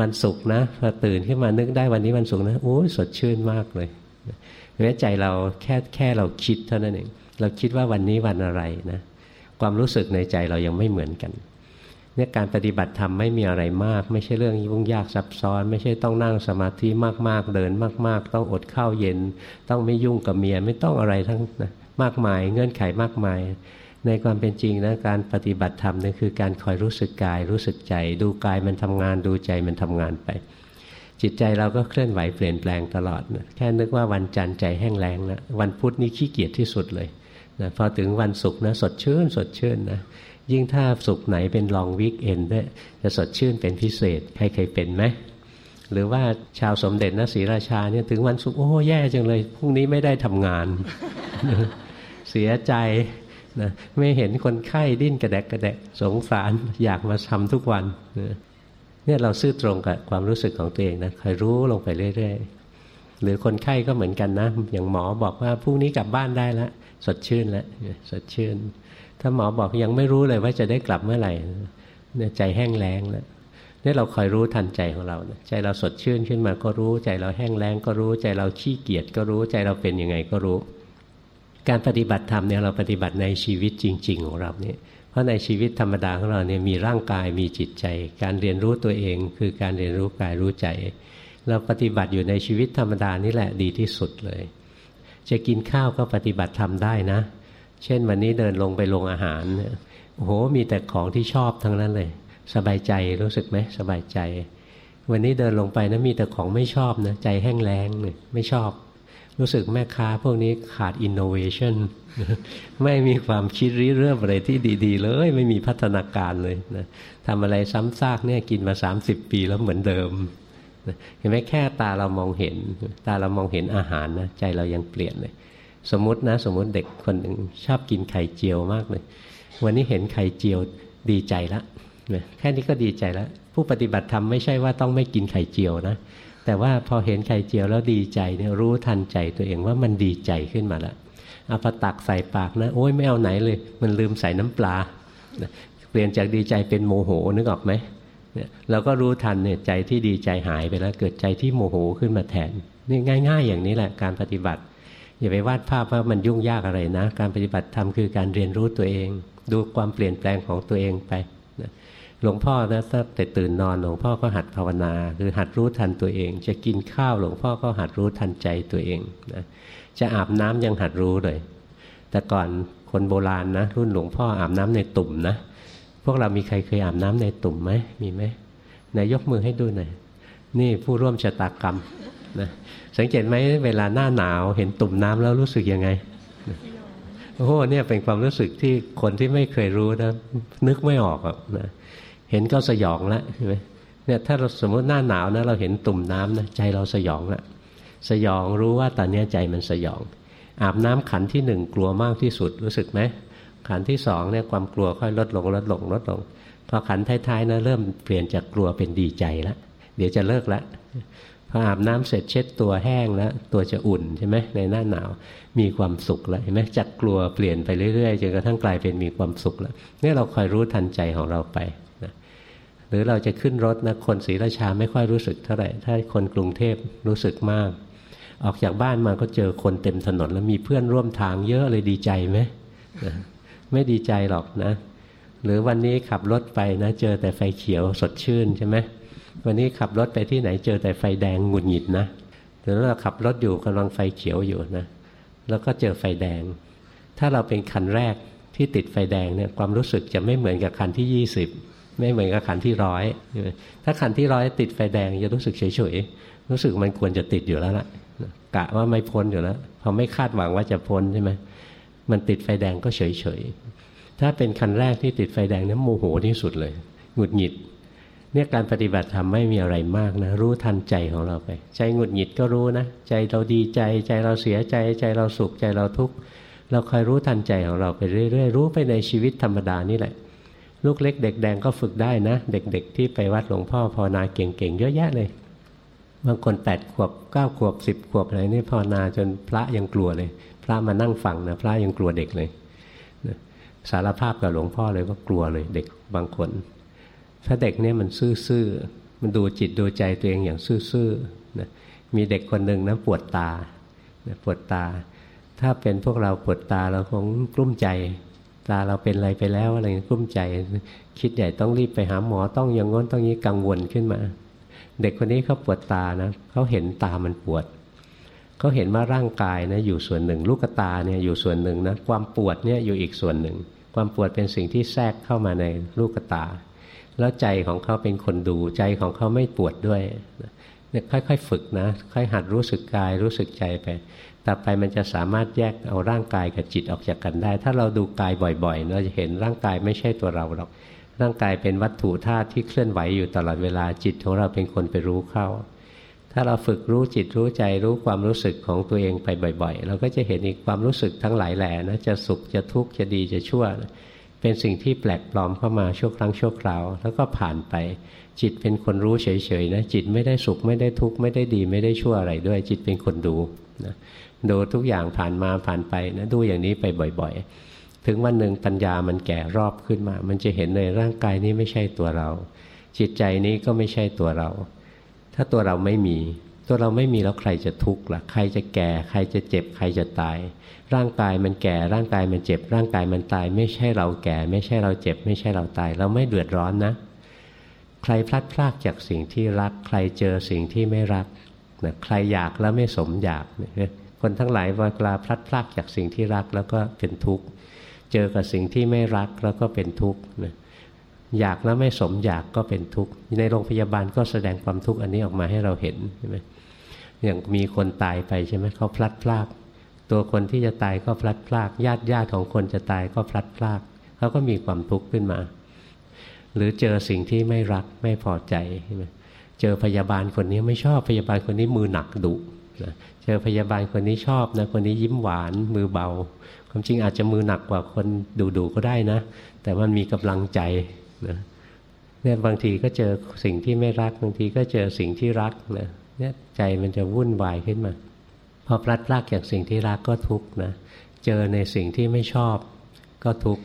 วันศุกร์นะพอตื่นขึ้นมานึกได้วันนี้วันศุกร์นะโอ้สดชื่นมากเลยแม้ใจเราแค่แค่เราคิดเท่านั้นเองเราคิดว่าวันนี้วันอะไรนะ ความรู้สึกในใจเรายังไม่เหมือนกันเนี่ยการปฏิบัติธรรมไม่มีอะไรมาก ไม่ใช่เรื่องยุ่งยากซับซ้อน ไม่ใช่ต้องนั่งสมาธิมากๆ เดินมาก ๆ ต้องอดข้าวเย็น ต้องไม่ยุ่งกับเมียไม่ต้องอะไรทั้งนะมากมาย เงื่อนไขมากมาย ในความเป็นจริงนะการปฏิบัติธรรมนี่คือการคอยรู้สึกกาย รู้สึกใจ ดูกายมันทำงานดูใจมันทำงานไป จิตใจเราก็เคลื่อนไหวเปลี่ยนแปลงตลอดนะแค่นึกว่าวันจันทร์ใจแห้งแล้งนะวันพุธนี้ขี้เกียจที่สุดเลย นะพอถึงวันศุกร์นะสดชื่น สดชื่นนะยิ่งถ้าสุขไหนเป็นลองวิกเอนด้วยจะสดชื่นเป็นพิเศษ ใครเคยเป็นไหมหรือว่าชาวสมเด็จนะศรีราชาเนี่ยถึงวันศุกร์โอ้แย่จังเลยพรุ่งนี้ไม่ได้ทำงาน เสียใจนะไม่เห็นคนไข้ดิ้นกระแดกกระแดกสงสารอยากมาทำทุกวันเนี่ยเราซื่อตรงกับความรู้สึกของตัวเองนะคอยรู้ลงไปเรื่อย ๆ หรือคนไข้ก็เหมือนกันนะ อย่างหมอบอกว่าพรุ่งนี้กลับบ้านได้แล้ว สดชื่นแล้วสดชื่น ถ้าหมอบอกยังไม่รู้เลยว่าจะได้กลับเมื่อไหร่เนี่ยใจแห้งแล้งแล้วนี่เราคอยรู้ทันใจของเราใจเราสดชื่นขึ้นมาก็รู้ ใจเราแห้งแล้งก็รู้ ใจเราขี้เกียจก็รู้ ใจเราเป็นยังไงก็รู้ การปฏิบัติธรรมเนี่ยเราปฏิบัติในชีวิตจริง ๆ ของเราเนี่ยเพราะในชีวิตธรรมดาของเราเนี่ยมีร่างกายมีจิตใจ การเรียนรู้ตัวเองคือการเรียนรู้กายรู้ใจ เราปฏิบัติอยู่ในชีวิตธรรมดานี่แหละดีที่สุดเลย จะกินข้าวก็ปฏิบัติธรรมได้นะ เช่นวันนี้เดินลงไปลงอาหารโอ้โหมีแต่ของที่ชอบทั้งนั้นเลย สบายใจรู้สึกไหมสบายใจ วันนี้เดินลงไปนะมีแต่ของไม่ชอบนะใจแห้งแล้งเลยไม่ชอบ รู้สึกแม่ค้าพวกนี้ขาดอินโนเวชันไม่มีความคิดริเริ่มอะไรที่ดี ๆ เลย ไม่มีพัฒนาการเลยนะทำอะไรซ้ำซากเนี่ยกินมา 30 ปีแล้วเหมือนเดิม เห็นไหมแค่ตาเรามองเห็น ตาเรามองเห็นอาหารนะใจเรายังเปลี่ยนเลย สมมตินะ สมมติเด็กคนหนึ่งชอบกินไข่เจียวมากเลย วันนี้เห็นไข่เจียวดีใจแล้วแค่นี้ก็ดีใจแล้วผู้ปฏิบัติธรรมไม่ใช่ว่าต้องไม่กินไข่เจียวนะแต่ว่าพอเห็นไข่เจียวแล้วดีใจเนี่ยรู้ทันใจตัวเองว่ามันดีใจขึ้นมาแล้วเอาพอตักใส่ปากนะโอ้ยไม่เอาไหนเลย มันลืมใส่น้ำปลาเปลี่ยนจากดีใจเป็นโมโหนึกออกไหม เนี่ยเราก็รู้ทันเนี่ยใจที่ดีใจหายไปแล้ว เกิดใจที่โมโหขึ้นมาแทนนี่ง่าย ๆ อย่างนี้แหละการปฏิบัติ อย่าไปวาดภาพว่ามันยุ่งยากอะไรนะ การปฏิบัติธรรมคือการเรียนรู้ตัวเอง ดูความเปลี่ยนแปลงของตัวเองไปนะหลวงพ่อนะถ้าแต่ตื่นนอนหลวงพ่อก็หัดภาวนา คือหัดรู้ทันตัวเอง จะกินข้าวหลวงพ่อก็หัดรู้ทันใจตัวเองนะจะอาบน้ำยังหัดรู้เลย แต่ก่อนคนโบราณนะรุ่นหลวงพ่ออาบน้ำในตุ่มนะ พวกเรามีใครเคยอาบน้ำในตุ่มไหมมีไหมนายยกมือให้ดูหน่อยนี่ผู้ร่วมชะตากรรมนะสังเกตไหมเวลาหน้าหนาวเห็นตุ่มน้ำแล้วรู้สึกยังไงโอ้โหเนี่ยเป็นความรู้สึกที่คนที่ไม่เคยรู้นะนึกไม่ออกอะนะเห็นก็สยองล้วใช่ไหมเนี่ยถ้าเราสมมติหน้าหนาวนะเราเห็นตุ่มน้ำนะใจเราสยองละสยองรู้ว่าตอนนี้ใจมันสยอง อาบน้ำขันที่หนึ่งกลัวมากที่สุดรู้สึกไหม ขันที่สองเนี่ยความกลัวค่อยลดลงลดลงลดลงพอขันท้ายๆนะเริ่มเปลี่ยนจากกลัวเป็นดีใจแล้วเดี๋ยวจะเลิกล้วพออาบน้ำเสร็จเช็ดตัวแห้งแล้วตัวจะอุ่นใช่ไหมในหน้าหนาวมีความสุขแล้วเห็นไหมจากกลัวเปลี่ยนไปเรื่อยๆจนกระทั่งกลายเป็นมีความสุขแล้วนี่เราคอยรู้ทันใจของเราไปนะหรือเราจะขึ้นรถนะคนศรีราชาไม่ค่อยรู้สึกเท่าไหร่ถ้าคนกรุงเทพรู้สึกมาก ออกจากบ้านมาก็เจอคนเต็มถนนแล้วมีเพื่อนร่วมทางเยอะเลยดีใจไหม ไม่ดีใจหรอกนะ หรือวันนี้ขับรถไปนะ เจอแต่ไฟเขียวสดชื่นใช่ไหมวันนี้ขับรถไปที่ไหนเจอแต่ไฟแดงหงุดหงิดนะหรือเราขับรถอยู่กำลังไฟเขียวอยู่นะ แล้วก็เจอไฟแดง ถ้าเราเป็นคันแรกที่ติดไฟแดงเนี่ยความรู้สึกจะไม่เหมือนกับคันที่ยี่สิบไม่เหมือนกับคันที่ร้อยถ้าคันที่ร้อยติดไฟแดงจะรู้สึกเฉยๆรู้สึกมันควรจะติดอยู่แล้วล่ะกะว่าไม่พ้นอยู่แล้วพอไม่คาดหวังว่าจะพ้นใช่ไหม มันติดไฟแดงก็เฉยๆถ้าเป็นคันแรกที่ติดไฟแดงนั้นโมโหที่สุดเลยหงุดหงิดเนี่ยการปฏิบัติธรรมไม่มีอะไรมากนะ รู้ทันใจของเราไป ใจหงุดหงิดก็รู้นะ ใจเราดีใจ ใจเราเสียใจ ใจเราสุขใจเราทุกข์เราคอยรู้ทันใจของเราไปเรื่อยๆรู้ไปในชีวิตธรรมดานี่แหละ ลูกเล็กเด็กแดงก็ฝึกได้นะ เด็กๆ ที่ไปวัดหลวงพ่อภาวนาเก่งๆเยอะแยะเลยบางคนแปดขวบเก้าขวบสิบขวบอะไรนี่ภาวนาจนพระยังกลัวเลย พระมานั่งฟังนะพระยังกลัวเด็กเลยสารภาพกับหลวงพ่อเลยว่ากลัวเลยเด็กบางคน ถ้าเด็กเนี่ยมันซื่อๆมันดูจิตดูใจตัวเองอย่างซื่อๆนะมีเด็กคนหนึ่งนะปวดตาปวดตา ถ้าเป็นพวกเราปวดตาเราคงกลุ้มใจตาเราเป็นอะไรไปแล้วอะไรกลุ้มใจ คิดใหญ่ต้องรีบไปหาหมอต้องอย่างง้นต้องนี้กังวลขึ้นมา เด็กคนนี้เขาปวดตานะเขาเห็นตามันปวด เขาเห็นว่าร่างกายนะอยู่ส่วนหนึ่ง ลูกตาเนี่ยอยู่ส่วนหนึ่งนะความปวดเนี่ยอยู่อีกส่วนหนึ่ง ความปวดเป็นสิ่งที่แทรกเข้ามาในลูกตา แล้วใจของเขาเป็นคนดูใจของเขาไม่ปวดด้วยเนี่ยค่อยๆฝึกนะค่อยหัดรู้สึกกายรู้สึกใจไปต่อไปมันจะสามารถแยกเอาร่างกายกับจิตออกจากกันได้ ถ้าเราดูกายบ่อยๆ เราจะเห็นร่างกายไม่ใช่ตัวเราหรอก ร่างกายเป็นวัตถุธาตุที่เคลื่อนไหวอยู่ตลอดเวลาจิตของเราเป็นคนไปรู้เข้า ถ้าเราฝึกรู้จิตรู้ใจรู้ความรู้สึกของตัวเองไปบ่อย ๆ เราก็จะเห็นอีกความรู้สึกทั้งหลายแหล่นะจะสุขจะทุกข์จะดีจะชั่วนะเป็นสิ่งที่แปลกปลอมเข้ามาชั่วครั้งชั่วคราว แล้วก็ผ่านไป จิตเป็นคนรู้เฉยๆนะจิตไม่ได้สุขไม่ได้ทุกข์ไม่ได้ดีไม่ได้ชั่วอะไรด้วย จิตเป็นคนดูนะดูทุกอย่างผ่านมาผ่านไปนะดูอย่างนี้ไปบ่อย ๆ ถึงวันหนึ่งปัญญามันแก่รอบขึ้นมา มันจะเห็นในร่างกายนี้ไม่ใช่ตัวเรา จิตใจนี้ก็ไม่ใช่ตัวเรา ถ้าตัวเราไม่มี ตัวเราไม่มีแล้วใครจะทุกข์ล่ะใครจะแก่ ใครจะเจ็บ ใครจะตาย ร่างกายมันแก่ ร่างกายมันเจ็บ ร่างกายมันตาย ไม่ใช่เราแก่ ไม่ใช่เราเจ็บ ไม่ใช่เราตาย เราไม่เดือดร้อนนะ ใครพลัดพรากจากสิ่งที่รัก ใครเจอสิ่งที่ไม่รักนะใครอยากแล้วไม่สมอยากคนทั้งหลายเวลาพลัดพรากจากสิ่งที่รักแล้วก็เป็นทุกข์ เจอกับสิ่งที่ไม่รักแล้วก็เป็นทุกข์ อยากแล้วไม่สมอยากก็เป็นทุกข์ในโรงพยาบาลก็แสดงความทุกข์อันนี้ออกมาให้เราเห็นใช่ไหมอย่างมีคนตายไปใช่ไหมเขาพลัดพราก ตัวคนที่จะตายก็พลัดพรากญาติญาติของคนจะตายก็พลัดพรากเขาก็มีความทุกข์ขึ้นมา หรือเจอสิ่งที่ไม่รักไม่พอใจใช่ไหมเจอพยาบาลคนนี้ไม่ชอบพยาบาลคนนี้มือหนักดุนะเจอพยาบาลคนนี้ชอบนะคนนี้ยิ้มหวานมือเบา ความจริงอาจจะมือหนักกว่าคนดูๆก็ได้นะ แต่มันมีกำลังใจ นะเนี่ยบางทีก็เจอสิ่งที่ไม่รักบางทีก็เจอสิ่งที่รักนะเนี่ยใจมันจะวุ่นวายขึ้นมา พอพลัดพรากจากสิ่งที่รักก็ทุกข์นะเจอในสิ่งที่ไม่ชอบก็ทุกข์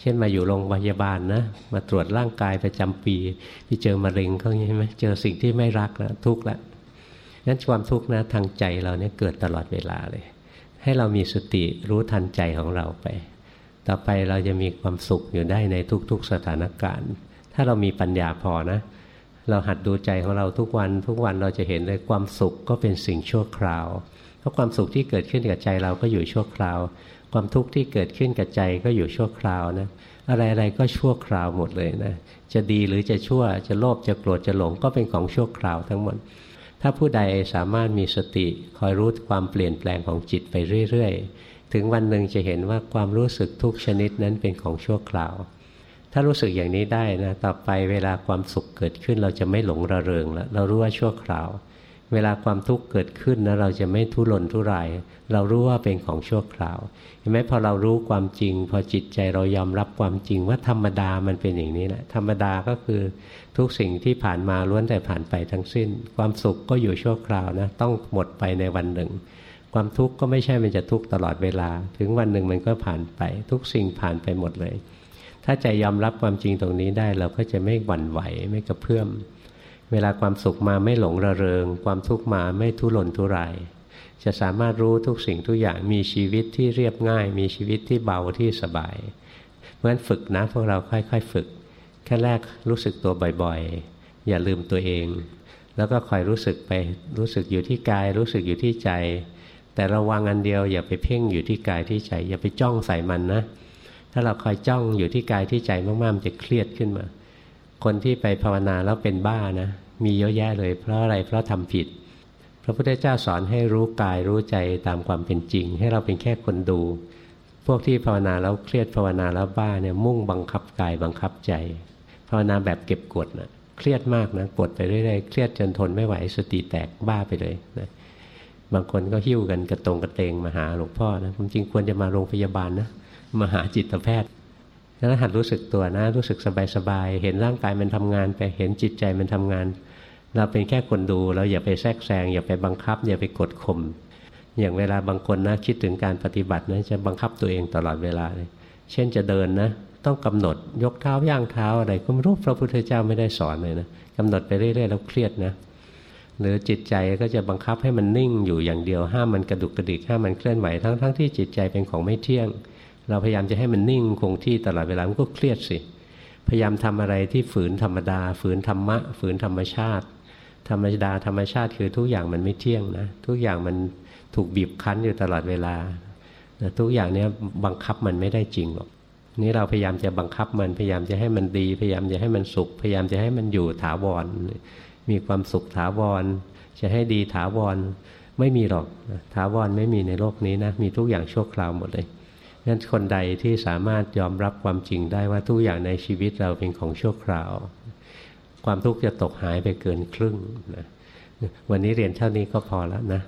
เช่นมาอยู่โรงพยาบาลนะมาตรวจร่างกายประจำปีพี่เจอมะเร็งเขาใช่ไหมเจอสิ่งที่ไม่รักแล้วทุกข์ละนั้นความทุกข์นะทางใจเราเนี่ยเกิดตลอดเวลาเลย ให้เรามีสติรู้ทันใจของเราไป ต่อไปเราจะมีความสุขอยู่ได้ในทุก ๆสถานการณ์ ถ้าเรามีปัญญาพอนะ เราหัดดูใจของเราทุกวัน ทุกวันเราจะเห็นเลยความสุขก็เป็นสิ่งชั่วคราวเพราะความสุขที่เกิดขึ้นกับใจเราก็อยู่ชั่วคราว ความทุกข์ที่เกิดขึ้นกับใจก็อยู่ชั่วคราวนะอะไรๆก็ชั่วคราวหมดเลยนะ จะดีหรือจะชั่ว จะโลภ จะโกรธ จะหลง ก็เป็นของชั่วคราวทั้งหมด ถ้าผู้ใดสามารถมีสติคอยรู้ความเปลี่ยนแปลงของจิตไปเรื่อยๆ ถึงวันหนึ่งจะเห็นว่าความรู้สึกทุกชนิดนั้นเป็นของชั่วคราว ถ้ารู้สึกอย่างนี้ได้นะต่อไปเวลาความสุขเกิดขึ้นเราจะไม่หลงระเริงแล้วเรารู้ว่าชั่วคราว เวลาความทุกข์เกิดขึ้นนะเราจะไม่ทุรนทุราย เรารู้ว่าเป็นของชั่วคราวเห็นไหมพอเรารู้ความจริง พอจิตใจเรายอมรับความจริงว่าธรรมดามันเป็นอย่างนี้แหละธรรมดาก็คือทุกสิ่งที่ผ่านมาล้วนแต่ผ่านไปทั้งสิ้น ความสุขก็อยู่ชั่วคราวนะต้องหมดไปในวันหนึ่ง ความทุกข์ก็ไม่ใช่มันจะทุกข์ตลอดเวลา ถึงวันหนึ่งมันก็ผ่านไป ทุกสิ่งผ่านไปหมดเลย ถ้าใจยอมรับความจริงตรงนี้ได้ เราก็จะไม่หวั่นไหวไม่กระเพื่อมเวลาความสุขมาไม่หลงระเริง ความทุกข์มาไม่ทุรนทุราย จะสามารถรู้ทุกสิ่งทุกอย่างมีชีวิตที่เรียบง่าย มีชีวิตที่เบาที่สบาย เพราะฉะนั้นฝึกนะพวกเราค่อยๆฝึกแค่แรกรู้สึกตัวบ่อยๆ อย่าลืมตัวเอง แล้วก็คอยรู้สึกไปรู้สึกอยู่ที่กาย รู้สึกอยู่ที่ใจ แต่ระวังอันเดียวอย่าไปเพ่งอยู่ที่กายที่ใจอย่าไปจ้องใส่มันนะ ถ้าเราคอยจ้องอยู่ที่กายที่ใจมากๆมันจะเครียดขึ้นมา คนที่ไปภาวนาแล้วเป็นบ้านะ มีเยอะแยะเลย เพราะอะไรเพราะทำผิด พระพุทธเจ้าสอนให้รู้กายรู้ใจตามความเป็นจริง ให้เราเป็นแค่คนดู พวกที่ภาวนาแล้วเครียดภาวนาแล้วบ้าเนี่ยมุ่งบังคับกายบังคับใจ ภาวนาแบบเก็บกดนะเครียดมากนะกดไปเรื่อยๆเครียดจนทนไม่ไหวสติแตกบ้าไปเลยนะ บางคนก็หิ้วกันกระตรงกระเตงมาหาหลวงพ่อนะจริงควรจะมาโรงพยาบาลนะมาหาจิตแพทย์แล้วหัดรู้สึกตัวนะ รู้สึกสบายๆเห็นร่างกายมันทำงานไปเห็นจิตใจมันทำงาน เราเป็นแค่คนดูเราอย่าไปแทรกแซงอย่าไปบังคับ อย่าไปกดข่มอย่างเวลาบางคนนะคิดถึงการปฏิบัตินะจะบังคับตัวเองตลอดเวลาเลยเช่นจะเดินนะ ต้องกำหนดยกเท้าย่างเท้าอะไรก็ไม่รู้พระพุทธเจ้าไม่ได้สอนเลยนะกำหนดไปเรื่อยๆแล้วเครียดนะ หรือจิตใจก็จะบังคับให้มันนิ่งอยู่อย่างเดียวห้ามมันกระดุกกระดิกห้ามมันเคลื่อนไหวทั้งๆทที่จิตใจเป็นของไม่เที่ยง เราพยายามจะให้มันนิ่งคงที่ตลอดเวลามันก็เครียดสิ พยายามทำอะไรที่ฝืนธรรมดา ฝืนธรรมะ ฝืนธรรมชาติ ธรรมดาธรรมชาติคือทุกอย่างมันไม่เที่ยงนะทุกอย่างมันถูกบีบคั้นอยู่ตลอดเวลาทุกอย่างนี้บังคับมันไม่ได้จริงหรอกนี้เราพยายามจะบังคับมันพยายามจะให้มันดี พยายามจะให้มันสุข พยายามจะให้มันอยู่ถาวร มีความสุขถาวร จะให้ดีถาวรไม่มีหรอกถาวรไม่มีในโลกนี้นะมีทุกอย่างชั่วคราวหมดเลยนั้นคนใดที่สามารถยอมรับความจริงได้ว่าทุกอย่างในชีวิตเราเป็นของชั่วคราว ความทุกข์จะตกหายไปเกินครึ่งนะวันนี้เรียนเท่านี้ก็พอแล้วนะ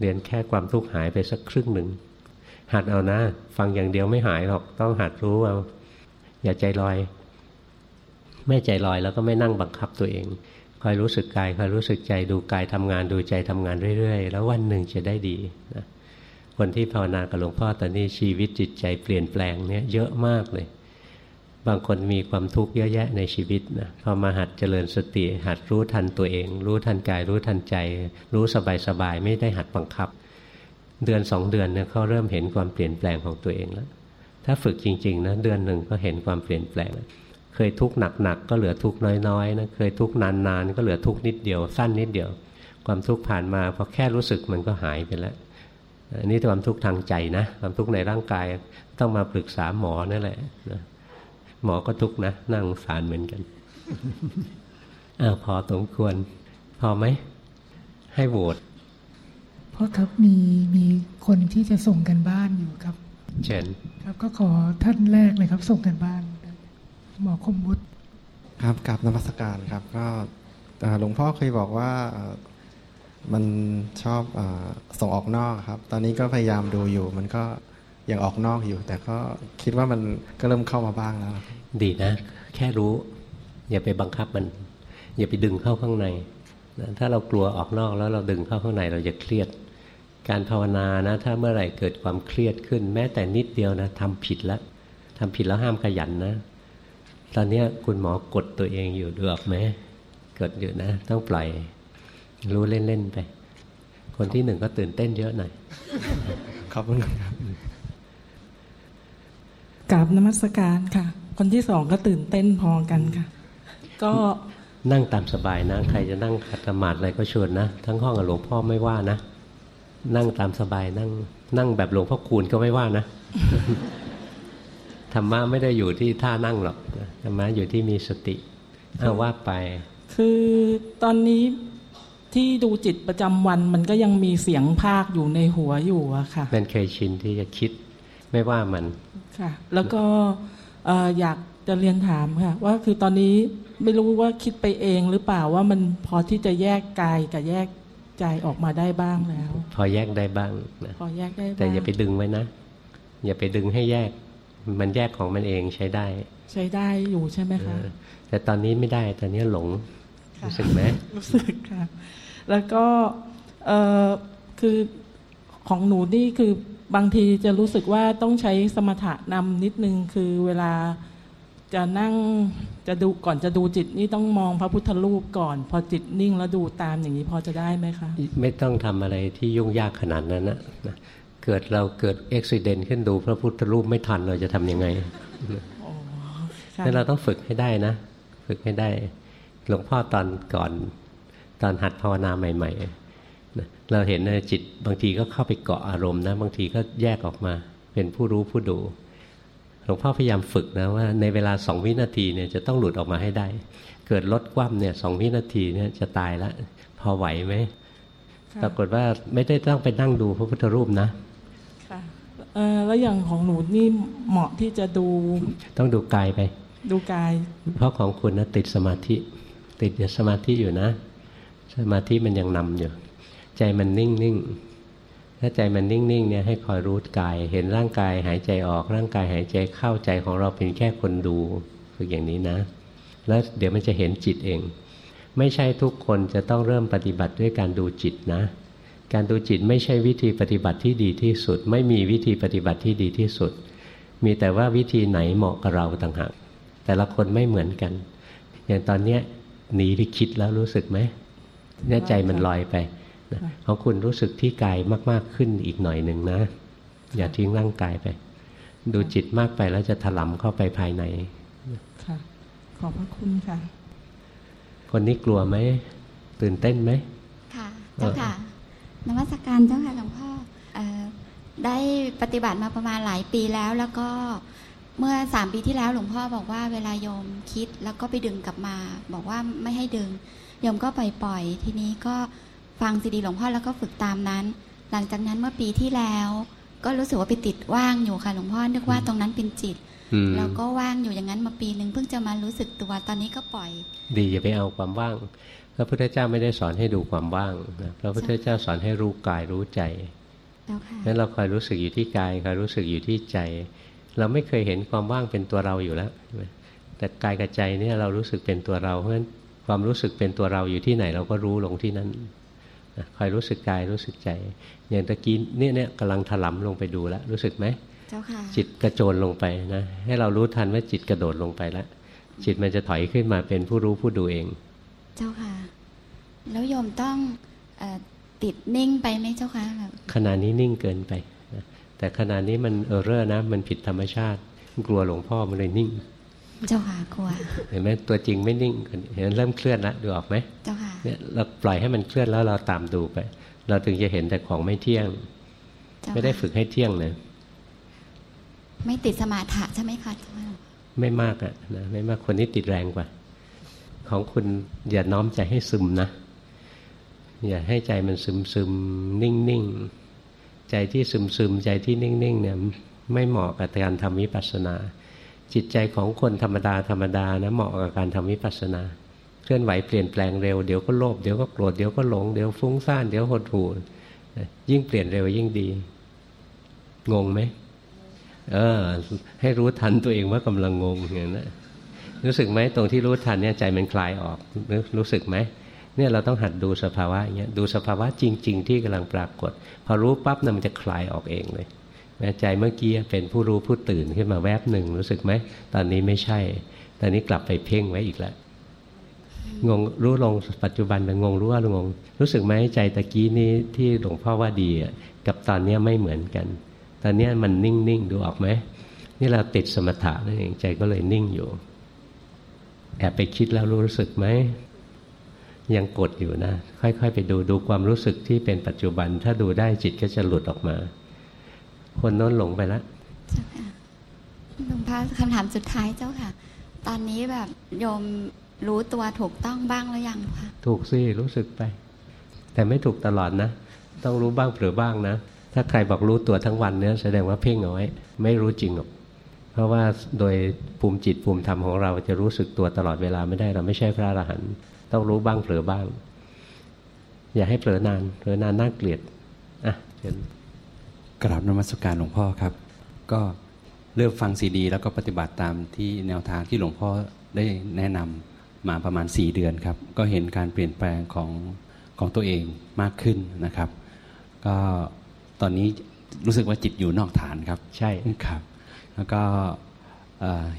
เรียนแค่ความทุกข์หายไปสักครึ่งหนึ่งหัดเอานะ ฟังอย่างเดียวไม่หายหรอกต้องหัดรู้เอาอย่าใจลอย ไม่ใจลอยแล้วก็ไม่นั่งบังคับตัวเอง คอยรู้สึกกายคอยรู้สึกใจดูกายทำงานดูใจทำงานเรื่อยๆ แล้ววันหนึ่งจะได้ดีนะคนที่ภาวนากับหลวงพ่อตอนนี้ชีวิตจิตใจเปลี่ยนแปลงเนี่ยเยอะมากเลย บางคนมีความทุกข์เยอะแยะในชีวิตนะพอมาหัดเจริญสติ หัดรู้ทันตัวเอง รู้ทันกายรู้ทันใจ รู้สบายๆไม่ได้หัดบังคับ เดือนสองเดือนเนี่ยเขาเริ่มเห็นความเปลี่ยนแปลงของตัวเองแล้วถ้าฝึกจริงๆนะเดือนหนึ่งก็เห็นความเปลี่ยนแปลง เคยทุกข์หนักๆก็เหลือทุกข์น้อยๆนะเคยทุกข์นานๆก็เหลือทุกข์นิดเดียว สั้นนิดเดียว ความทุกข์ผ่านมาพอแค่รู้สึกมันก็หายไปแล้วอันนี้ความทุกข์ทางใจนะ ความทุกข์ในร่างกายต้องมาปรึกษาหมอนั่นแหละนะหมอก็ทุกข์นะนั่งสารเหมือนกันอ้าวพอสมควร พอไหม ให้โหวตเพราะครับมีมีคนที่จะส่งกันบ้านอยู่ครับ เชิญครับก็ขอท่านแรกเลยครับ ส่งกันบ้าน หมอคมบุตรครับกับนมัสการครับ ก็หลวงพ่อเคยบอกว่ามันชอบอส่งออกนอกครับ ตอนนี้ก็พยายามดูอยู่ มันก็ยังออกนอกอยู่ แต่ก็คิดว่ามันก็เริ่มเข้ามาบ้างแล้ว ดีนะ แค่รู้ อย่าไปบังคับมัน อย่าไปดึงเข้าข้างในนะถ้าเรากลัวออกนอกแล้วเราดึงเข้าข้างในเราจะเครียด การภาวนานะถ้าเมื่อไหร่เกิดความเครียดขึ้น แม้แต่นิดเดียวนะทำผิดแล้วทำผิดแล้วห้ามขยันนะ ตอนนี้คุณหมอกดตัวเองอยู่ดูออกไหมกดอยู่นะ ต้องปล่อย รู้เล่น ๆ ไป คนที่หนึ่งก็ตื่นเต้นเยอะหน่อยขอบคุณครับกราบนมัสการค่ะ คนที่สองก็ตื่นเต้นพอกันค่ะ ก็นั่งตามสบายนะ ใครจะนั่งขัดสมาธิอะไรก็ชวนนะ ทั้งห้องกับหลวงพ่อไม่ว่านะ นั่งตามสบายนั่งนั่งแบบหลวงพ่อคูณก็ไม่ว่านะ ธรรมะไม่ได้อยู่ที่ท่านั่งหรอกธรรมะอยู่ที่มีสติเอาว่าไป คือตอนนี้ที่ดูจิตประจำวันมันก็ยังมีเสียงภาคอยู่ในหัวอยู่อะค่ะมันเคยชินที่จะคิดไม่ว่ามันค่ะ แล้วก็เอ่ออยากจะเรียนถามค่ะ ว่าคือตอนนี้ไม่รู้ว่าคิดไปเองหรือเปล่าว่ามันพอที่จะแยกกายกับแยกใจออกมาได้บ้างแล้ว พอแยกได้บ้างนะพอแยกได้บ้างแต่อย่าไปดึงไว้นะ อย่าไปดึงให้แยก มันแยกของมันเองใช้ได้ ใช้ได้อยู่ใช่ไหมเอคะอแต่ตอนนี้ไม่ได้ตอนนี้หลงค่ะรู้สึกไหมรู้สึกค่ะ แล้วก็เอ่อคือของหนูนี่คือบางทีจะรู้สึกว่าต้องใช้สมถะนำนิดนึงคือเวลาจะนั่งจะดูก่อนจะดูจิตนี่ต้องมองพระพุทธรูปก่อน พอจิตนิ่งแล้วดูตามอย่างนี้พอจะได้ไหมคะ ไม่ต้องทำอะไรที่ยุ่งยากขนาดนั้นนะนะ เกิดเราเกิดอุบิเหตุขึ้นดูพระพุทธรูปไม่ทันเราจะทำยังไงค่ะนั่นเราต้องฝึกให้ได้นะ ฝึกให้ได้ หลวงพ่อตอนก่อน ตอนหัดภาวนาใหม่ๆนะเราเห็นนะจิตบางทีก็เข้าไปเกาะอารมณ์นะ บางทีก็แยกออกมา เป็นผู้รู้ผู้ดูหลวงพ่อพยายามฝึกนะว่าในเวลาสองวินาทีเนี่ยจะต้องหลุดออกมาให้ได้ เกิดลดคว่ำเนี่ยสองวินาทีเนี่ยจะตายแล้วพอไหวไหมค่ะปรากฏว่าไม่ได้ต้องไปนั่งดูพระพุทธรูปนะค่ะ เอ่อแล้วอย่างของหนูนี่เหมาะที่จะดู ต้องดูกายไป ดูกาย เพราะของคุณนะติดสมาธิ ติดอยู่สมาธิอยู่นะ สมาธิมันยังนำอยู่ ใจมันนิ่งนิ่งถ้าใจมันนิ่งนิ่งเนี่ยให้คอยรู้กาย เห็นร่างกายหายใจออกร่างกายหายใจเข้าใจของเราเป็นแค่คนดูฝึกอย่างนี้นะ แล้วเดี๋ยวมันจะเห็นจิตเอง ไม่ใช่ทุกคนจะต้องเริ่มปฏิบัติด้วยการดูจิตนะ การดูจิตไม่ใช่วิธีปฏิบัติที่ดีที่สุด ไม่มีวิธีปฏิบัติที่ดีที่สุด มีแต่ว่าวิธีไหนเหมาะกับเราต่างหากแต่ละคนไม่เหมือนกัน อย่างตอนเนี้ยหนีไปคิดแล้วรู้สึกไหมเนี่ยใจมันลอยไปนะของคุณรู้สึกที่กายมาก ๆขึ้นอีกหน่อยหนึ่งนะ อย่าทิ้งร่างกายไป ดูจิตมากไปแล้วจะถลำเข้าไปภายในค่ะขอบพระคุณค่ะ คนนี้กลัวไหมตื่นเต้นไหมค่ะเจ้าค่ะ นมัสการเจ้าค่ะหลวงพ่อเอ่อได้ปฏิบัติมาประมาณหลายปีแล้ว แล้วก็เมื่อสามปีที่แล้วหลวงพ่อบอกว่าเวลาโยมคิดแล้วก็ไปดึงกลับมา บอกว่าไม่ให้ดึงโยมก็ปล่อยปล่อยๆทีนี้ก็ฟังซีดีหลวงพ่อแล้วก็ฝึกตามนั้น หลังจากนั้นเมื่อปีที่แล้ว ก็รู้สึกว่าไปติดว่างอยู่ค่ะหลวงพ่อนึกว่าตรงนั้นเป็นจิตอืมแล้วก็ว่างอยู่อย่างนั้นมาปีหนึ่งเพิ่งจะมารู้สึกตัวตอนนี้ก็ปล่อย ดีอย่าไปเอาความว่าง พระพุทธเจ้าไม่ได้สอนให้ดูความว่างนะพระพุทธเจ้าสอนให้รู้กายรู้ใจเจ้าค่ะนั้นเราคอยรู้สึกอยู่ที่กายคอยรู้สึกอยู่ที่ใจ เราไม่เคยเห็นความว่างเป็นตัวเราอยู่แล้วใช่ไหมแต่กายกับใจเนี่ยเรารู้สึกเป็นตัวเรา เพราะฉะนั้นความรู้สึกเป็นตัวเราอยู่ที่ไหนเราก็รู้ลงที่นั้นนะคอยรู้สึกกายรู้สึกใจ อย่างตะกี้เนี่ยเนี่ยกำลังถลำลงไปดูแล้วรู้สึกไหมเจ้าค่ะจิตกระโจนลงไปนะให้เรารู้ทันว่าจิตกระโดดลงไปแล้วจิตมันจะถอยขึ้นมาเป็นผู้รู้ผู้ดูเอง เจ้าค่ะ แล้วโยมต้องเออติดนิ่งไปไหมเจ้าค่ะแบบขณะนี้นิ่งเกินไปนะแต่ขณะนี้มันเออเรอร์นะ มันผิดธรรมชาติ กลัวหลวงพ่อมันเลยนิ่ง เจ้าค่ะกลัว เห็นไหมตัวจริงไม่นิ่ง เห็นเริ่มเคลื่อนแล้วดูออกไหมเจ้าค่ะเนี่ยเราปล่อยให้มันเคลื่อนแล้วเราตามดูไป เราถึงจะเห็นแต่ของไม่เที่ยงเจ้าค่ะไม่ได้ฝึกให้เที่ยงนะไม่ติดสมาธิใช่ไหมคะเจ้าค่ะไม่มากอะนะไม่มากคนนี้ติดแรงกว่า ของคุณอย่าน้อมใจให้ซึมนะ อย่าให้ใจมันซึมซึมนิ่งนิ่งใจที่ซึมซึมใจที่นิ่งนิ่งเนี่ยไม่เหมาะกับการทำวิปัสสนา จิตใจของคนธรรมดาธรรมดานะเหมาะกับการทำวิปัสสนา เคลื่อนไหวเปลี่ยนแปลงเร็วเดี๋ยวก็โลภเดี๋ยวก็โกรธเดี๋ยวก็หลงเดี๋ยวฟุ้งซ่านเดี๋ยวหดหู่ยิ่งเปลี่ยนเร็วยิ่งดี งงไหมเออให้รู้ทันตัวเองว่ากำลังงงอย่างนั้น รู้สึกไหมตรงที่รู้ทันเนี่ยใจมันคลายออกรู้รู้สึกไหมเนี่ยเราต้องหัดดูสภาวะอย่างเงี้ยดูสภาวะจริง ๆ ที่กำลังปรากฏ พอรู้ปั๊บนะมันจะคลายออกเองเลยใจเมื่อกี้เป็นผู้รู้ผู้ตื่นขึ้นมาแวบหนึ่งรู้สึกไหมตอนนี้ไม่ใช่ ตอนนี้กลับไปเพ่งไว้อีกแล้วงงรู้ลงปัจจุบันเป็นงงรู้ว่างง รู้สึกไหมใจตะกี้นี้ที่หลวงพ่อว่าดีกับตอนนี้ไม่เหมือนกัน ตอนนี้มันนิ่งๆดูออกไหมนี่เราติดสมถะนั่นเองใจก็เลยนิ่งอยู่ แอบไปคิดแล้วรู้สึกไหมยังกดอยู่นะ ค่อยๆ ไปดูดูความรู้สึกที่เป็นปัจจุบัน ถ้าดูได้จิตก็จะหลุดออกมา คนโน้นหลงไปแล้วเจ้าค่ะหลวงพ่อคำถามสุดท้ายเจ้าค่ะ ตอนนี้แบบโยมรู้ตัวถูกต้องบ้างหรือยังคะถูกสิรู้สึกไป แต่ไม่ถูกตลอดนะ ต้องรู้บ้างเผื่อบ้างนะ ถ้าใครบอกรู้ตัวทั้งวันเนี่ยแสดงว่าเพ่งเอาไว้ไม่รู้จริงหรอก เพราะว่าโดยภูมิจิตภูมิธรรมของเราจะรู้สึกตัวตลอดเวลาไม่ได้เราไม่ใช่พระอรหันต์ต้องรู้บ้างเผลอบ้าง อย่าให้เผลอนานเผลอนานน่าเกลียดอะเชิญกราบนมัสการหลวงพ่อครับ ก็เริ่มฟังซีดี แล้วก็ปฏิบัติตามที่แนวทางที่หลวงพ่อได้แนะนำมาประมาณสี่เดือนครับ ก็เห็นการเปลี่ยนแปลงของของตัวเองมากขึ้นนะครับ ก็ตอนนี้รู้สึกว่าจิตอยู่นอกฐานครับ ใช่ครับ แล้วก็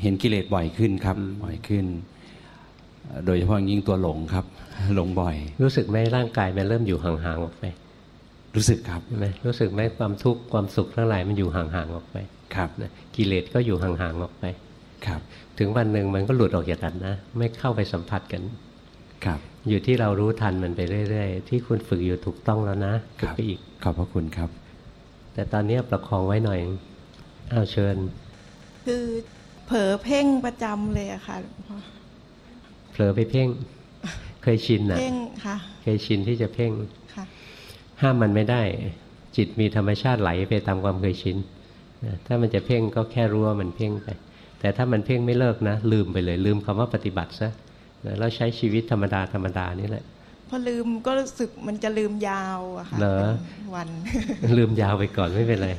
เห็นกิเลสบ่อยขึ้นครับบ่อยขึ้น โดยเฉพาะยิ่งตัวหลงครับ หลงบ่อย รู้สึกไหมร่างกายมันเริ่มอยู่ห่างๆออกไป รู้สึกครับใช่ไหมรู้สึกไหมความทุกข์ความสุขทั้งหลายมันอยู่ห่างๆออกไปครับกิเลสก็อยู่ห่างๆออกไปครับ ถึงวันหนึ่งมันก็หลุดออกจากกันนะ ไม่เข้าไปสัมผัสกันครับ อยู่ที่เรารู้ทันมันไปเรื่อย ๆ ที่คุณฝึกอยู่ถูกต้องแล้วนะฝึกไปอีกขอบพระคุณครับ แต่ตอนนี้ประคองไว้หน่อยอ้าวเชิญ คือเผลอเพ่งประจำเลยอะค่ะเผลอไปเพ่ง เคยชินอะเพ่งค่ะเคยชินที่จะเพ่งค่ะห้ามมันไม่ได้ จิตมีธรรมชาติไหลไปตามความเคยชินถ้ามันจะเพ่งก็แค่รู้ว่ามันเพ่งไป แต่ถ้ามันเพ่งไม่เลิกนะ ลืมไปเลย ลืมคำว่าปฏิบัติซะแล้วใช้ชีวิตธรรมดาธรรมดานี่แหละพอลืมก็รู้สึกมันจะลืมยาวอะค่ะเหรอวัน ลืมยาวไปก่อนไม่เป็นไร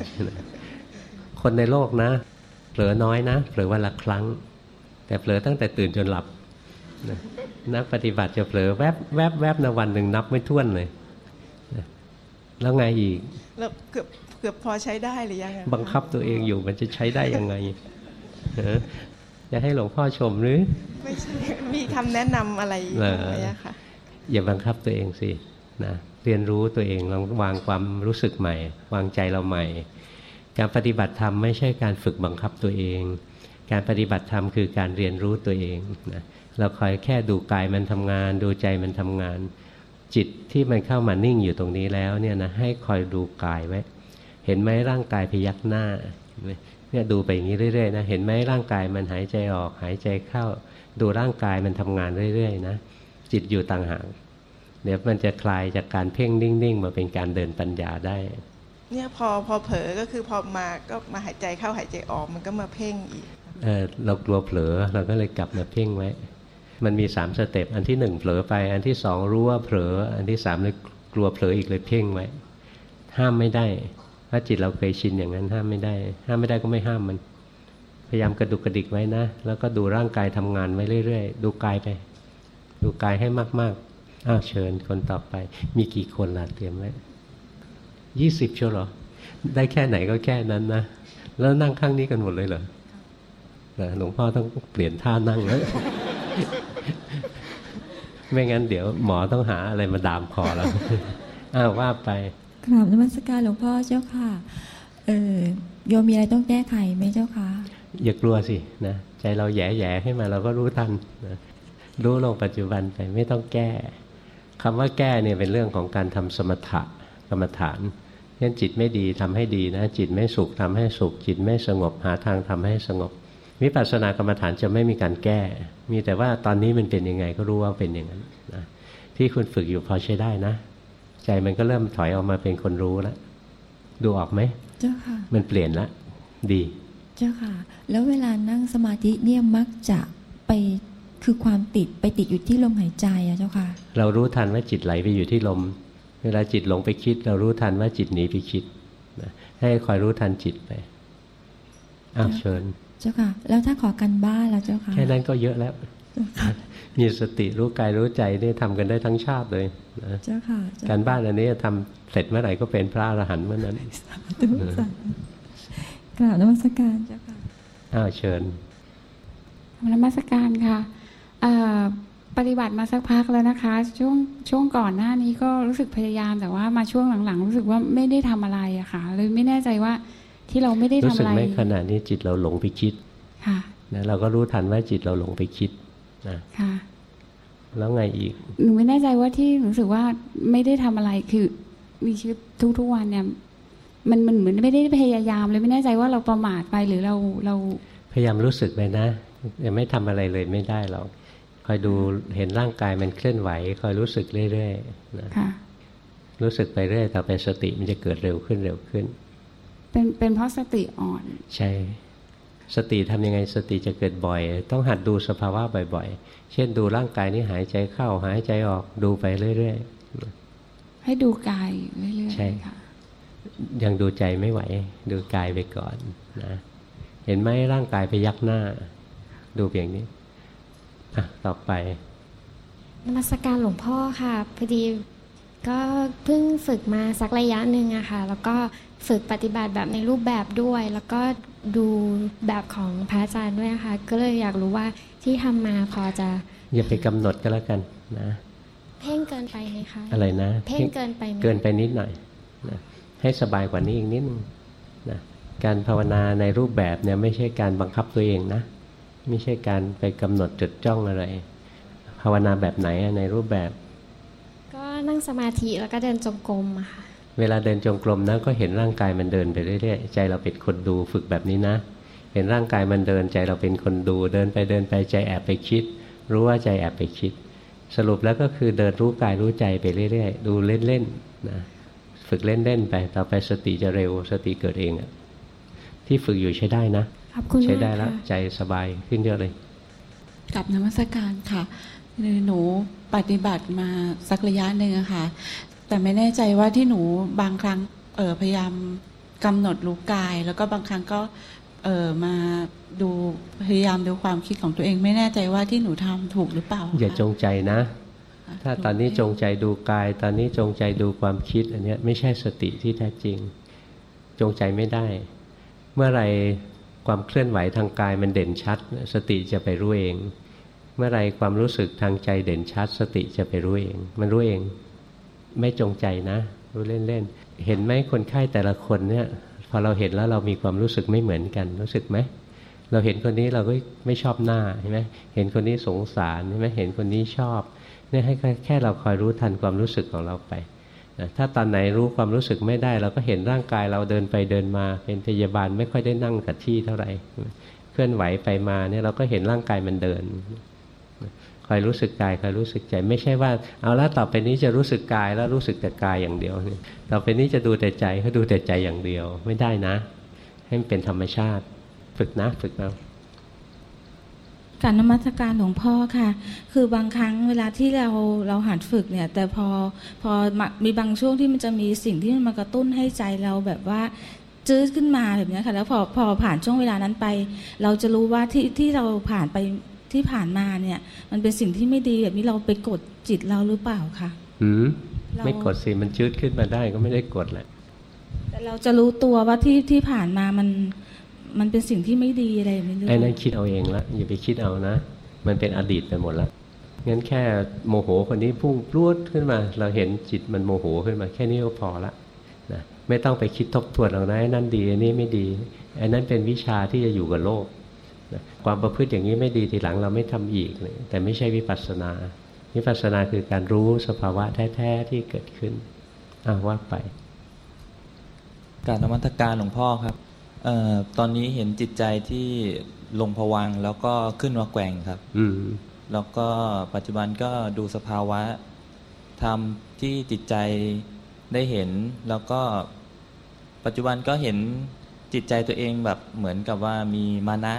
คนในโลกนะเผลอน้อยนะเผลอวันละครั้ง แต่เผลอตั้งแต่ตื่นจนหลับนักปฏิบัติจะเผลอแวบแวบแวบในวันหนึ่งนับไม่ถ้วนเลยแล้วไงอีกแล้วเกือบเกือบพอใช้ได้หรือยังบังคับตัวเองอยู่มันจะใช้ได้ยังไงจะให้หลวงพ่อชมหรือ ไม่ใช่มีคำแนะนำอะไรอะไรคะอย่าบังคับตัวเองสินะเรียนรู้ตัวเองลองวางความรู้สึกใหม่ วางใจเราใหม่ การปฏิบัติธรรมไม่ใช่การฝึกบังคับตัวเอง การปฏิบัติธรรมคือการเรียนรู้ตัวเองนะเราคอยแค่ดูกายมันทำงาน ดูใจมันทำงาน จิตที่มันเข้ามานิ่งอยู่ตรงนี้แล้วเนี่ยนะให้คอยดูกายไว้เห็นไหมร่างกายพยักหน้าเนี่ยดูไปอย่างนี้เรื่อยๆนะเห็นไหมร่างกายมันหายใจออกหายใจเข้า ดูร่างกายมันทำงานเรื่อยๆนะจิตอยู่ต่างหากเดี๋ยวมันจะคลายจากการเพ่งนิ่ง ๆ มาเป็นการเดินปัญญาได้ เนี่ยพอพอเผลอก็คือพอมาก็มาหายใจเข้าหายใจออกมันก็มาเพ่งอีกเออเรากลัวเผลอเราก็เลยกลับมาเพ่งไว้ มันมีสาม step อันที่หนึ่งเผลอไป อันที่สองรู้ว่าเผลอ อันที่สามเลยกลัวเผลออีกเลยเพ่งไว้ ห้ามไม่ได้ถ้าจิตเราเคยชินอย่างนั้นห้ามไม่ได้ ห้ามไม่ได้ก็ไม่ห้ามมันพยายามกระดุกกระดิกไว้นะ แล้วก็ดูร่างกายทำงานไว้เรื่อยๆ ดูกายไป ดูกายให้มากๆ อ้าวเชิญคนต่อไป มีกี่คนล่ะเตรียมไว้ ยี่สิบชัวหรอ ได้แค่ไหนก็แค่นั้นนะ แล้วนั่งข้างนี้กันหมดเลยเหรอหลวงพ่อต้องเปลี่ยนท่านั่งแล้วไม่งั้นเดี๋ยวหมอต้องหาอะไรมาดามคอแล้วอ้าวว่าไปกราบนมัสการหลวงพ่อเจ้าค่ะ เออโยมมีอะไรต้องแก้ไขไหมเจ้าค่ะอย่ากลัวสินะใจเราแย่แย่ให้มาเราก็รู้ทันนะรู้ลงปัจจุบันไปไม่ต้องแก้คำว่าแก้เนี่ยเป็นเรื่องของการทำสมถะกรรมฐาน เช่นจิตไม่ดีทำให้ดีนะ จิตไม่สุขทำให้สุข จิตไม่สงบหาทางทำให้สงบวิปัสสนากรรมฐานจะไม่มีการแก้ มีแต่ว่าตอนนี้มันเป็นยังไงก็รู้ว่าเป็นอย่างนั้นนะที่คุณฝึกอยู่พอใช้ได้นะ ใจมันก็เริ่มถอยออกมาเป็นคนรู้แล้วดูออกไหมเจ้าค่ะ มันเปลี่ยนละดี เจ้าค่ะ แล้วเวลานั่งสมาธิเนี่ยมักจะไปคือความติดไปติดอยู่ที่ลมหายใจอะเจ้าค่ะ เรารู้ทันว่าจิตไหลไปอยู่ที่ลม เวลาจิตหลงไปคิด เรารู้ทันว่าจิตหนีไปคิดนะให้คอยรู้ทันจิตไปอ้าวเชิญ เจ้าค่ะ แล้วถ้าขอกันบ้านแล้วเจ้าค่ะ แค่นั้นก็เยอะแล้ว มีสติรู้กายรู้ใจนี่ทำกันได้ทั้งชาติเลยนะเจ้าค่ะเจ้การบ้านอันนี้ทำเสร็จเมื่อไหร่ก็เป็นพระอรหันต์เมื่อนั้นสาธุสาธุกราบนมัสการเจ้าค่ะ อ้าวเชิญนมัสการค่ะเอ่อ ปฏิบัติมาสักพักแล้วนะคะ ช่วงช่วงก่อนหน้านี้ก็รู้สึกพยายาม แต่ว่ามาช่วงหลังๆ รู้สึกว่าไม่ได้ทำอะไรอะค่ะเลยไม่แน่ใจว่าที่เราไม่ได้รู้ทำสึอะกไรไหมขณะนี้จิตเราหลงไปคิดค่ะนะเราก็รู้ทันว่าจิตเราหลงไปคิดนะค่ะแล้วไงอีกหนูไม่แน่ใจว่าที่รู้สึกว่าไม่ได้ทำอะไรคือมีชีวิตทุกๆวันเนี่ยมันมันเหมือนไม่ได้พยายามเลยไม่แน่ใจว่าเราประมาทไปหรือเราเราพยายามรู้สึกไปนะอย่าไม่ทำอะไรเลยไม่ได้หรอก คอยดูเห็นร่างกายมันเคลื่อนไหว คอยรู้สึกเรื่อยๆนะค่ะรู้สึกไปเรื่อยต่อไปสติมันจะเกิดเร็วขึ้นเร็วขึ้น เป็นเป็นเพราะสติอ่อน ใช่ สติทำยังไงสติจะเกิดบ่อย ต้องหัดดูสภาวะบ่อยๆ เช่นดูร่างกายนี้หายใจเข้าหายใจออกดูไปเรื่อยให้ดูกายอยู่เรื่อยใช่ๆค่ะๆยังดูใจไม่ไหว ดูกายไปก่อนนะ เห็นไหมร่างกายไปยักหน้า ดูเพียงนี้อะ ต่อไปนมัสการหลวงพ่อค่ะพอดีก็เพิ่งฝึกมาสักระยะหนึ่งอะค่ะ แล้วก็ฝึกปฏิบัติแบบในรูปแบบด้วย แล้วก็ดูแบบของพระอาจารย์ด้วยนะคะก็เลยอยากรู้ว่าที่ทำมาพอจะ อย่าไปกำหนดก็แล้วกันนะ เพ่งเกินไปไหมคะอะไรนะเพ่งเกินไปไหมเกินไปนิดหน่อยนะให้สบายกว่านี้อีกนิดนึงนะการภาวนาในรูปแบบเนี่ยไม่ใช่การบังคับตัวเองนะ ไม่ใช่การไปกำหนดจดจ้องอะไร ภาวนาแบบไหนอะในรูปแบบ ก็นั่งสมาธิแล้วก็เดินจงกรมอะค่ะเวลาเดินจงกรมนะก็เห็นร่างกายมันเดินไปเรื่อยๆใจเราเป็นคนดูฝึกแบบนี้นะ เห็นร่างกายมันเดินใจเราเป็นคนดู เดินไปเดินไปใจแอบไปคิด รู้ว่าใจแอบไปคิด สรุปแล้วก็คือเดินรู้กายรู้ใจไปเรื่อยๆ ดูเล่นๆนะฝึกเล่นๆไปต่อไปสติจะเร็วสติเกิดเองอะที่ฝึกอยู่ใช้ได้นะ ขอบคุณใช้ได้มากแล้วค่ะใจสบายขึ้นเยอะเลยกับนมัสการค่ะคือหนูปฏิบัติมาสักระยะหนึ่งอะค่ะ แต่ไม่แน่ใจว่าที่หนูบางครั้งเออพยายามกำหนดรู้กาย แล้วก็บางครั้งก็เออมาดูพยายามดูความคิดของตัวเอง ไม่แน่ใจว่าที่หนูทำถูกหรือเปล่า อย่าคะจงใจนะ ถ้าตอนนี้จงใจดูกาย ตอนนี้จงใจดูความคิดอันเนี้ยไม่ใช่สติที่แท้จริง จงใจไม่ได้ เมื่อไหร ความเคลื่อนไหวทางกายมันเด่นชัด สติจะไปรู้เอง เมื่อไรความรู้สึกทางใจเด่นชัด สติจะไปรู้เอง มันรู้เอง ไม่จงใจนะ รู้เล่นๆเห็นไหมคนไข้แต่ละคนเนี่ยพอเราเห็นแล้วเรามีความรู้สึกไม่เหมือนกันรู้สึกไหมเราเห็นคนนี้เราก็ไม่ชอบหน้าใช่ไหมเห็นคนนี้สงสารใช่ไหมเห็นคนนี้ชอบเนี่ยให้แค่เราคอยรู้ทันความรู้สึกของเราไป นะถ้าตอนไหนรู้ความรู้สึกไม่ได้ เราก็เห็นร่างกายเราเดินไปเดินมา เป็นพยาบาลไม่ค่อยได้นั่งกับที่เท่าไหร่เคลื่อนไหวไปมาเนี่ยเราก็เห็นร่างกายมันเดินคอยรู้สึกกายคอยรู้สึกใจไม่ใช่ว่า เอาละต่อไปนี้จะรู้สึกกายแล้วรู้สึกแต่กายอย่างเดียวต่อไปนี้จะดูแต่ใจก็ดูแต่ใจอย่างเดียว ไม่ได้นะ ให้มันเป็นธรรมชาติ ฝึกนะฝึกเอา การนมัสการหลวงพ่อค่ะ คือบางครั้งเวลาที่เราเราหัดฝึกเนี่ย แต่พอพอมามีบางช่วงที่มันจะมีสิ่งที่มันมากระตุ้นให้ใจเราแบบว่าจื้อขึ้นมาแบบเนี้ยค่ะ แล้วพอพอผ่านช่วงเวลานั้นไป เราจะรู้ว่าที่ที่เราผ่านไปที่ผ่านมาเนี่ย มันเป็นสิ่งที่ไม่ดีแบบนี้เราไปกดจิตเราหรือเปล่าคะหืมเราไม่กดสิมันจืดขึ้นมาได้ก็ไม่ได้กดแหละแต่เราจะรู้ตัวว่าที่ที่ผ่านมามัน มันเป็นสิ่งที่ไม่ดีอะไรแบบนี้หรือเปไอ้ล่านั่นคิดเอาเองละอย่าไปคิดเอานะ มันเป็นอดีตไปหมดแล้วงั้นแค่โมโหคนนี้พุ่งพรวดขึ้นมา เราเห็นจิตมันโมโหขึ้นมาแค่นี้ก็พอละนะไม่ต้องไปคิดทบทวนหรอกนะไอ้นั่นดีไอ้นี่ไม่ดีไอ้นั่นเป็นวิชาที่จะอยู่กับโลกนะความประพฤติอย่างนี้ไม่ดีทีหลังเราไม่ทำอีกเลยแต่ไม่ใช่วิปัสสนาวิปัสสนาคือการรู้สภาวะแท้ๆที่เกิดขึ้นอ้าวว่าไป การนมัตการหลวงพ่อครับ เออตอนนี้เห็นจิตใจที่ลงผวังค์แล้วก็ขึ้นมาแกว่งครับ อืมแล้วก็ปัจจุบันก็ดูสภาวะธรรมที่จิตใจได้เห็น แล้วก็ปัจจุบันก็เห็นจิตใจตัวเองแบบเหมือนกับว่ามีมานะ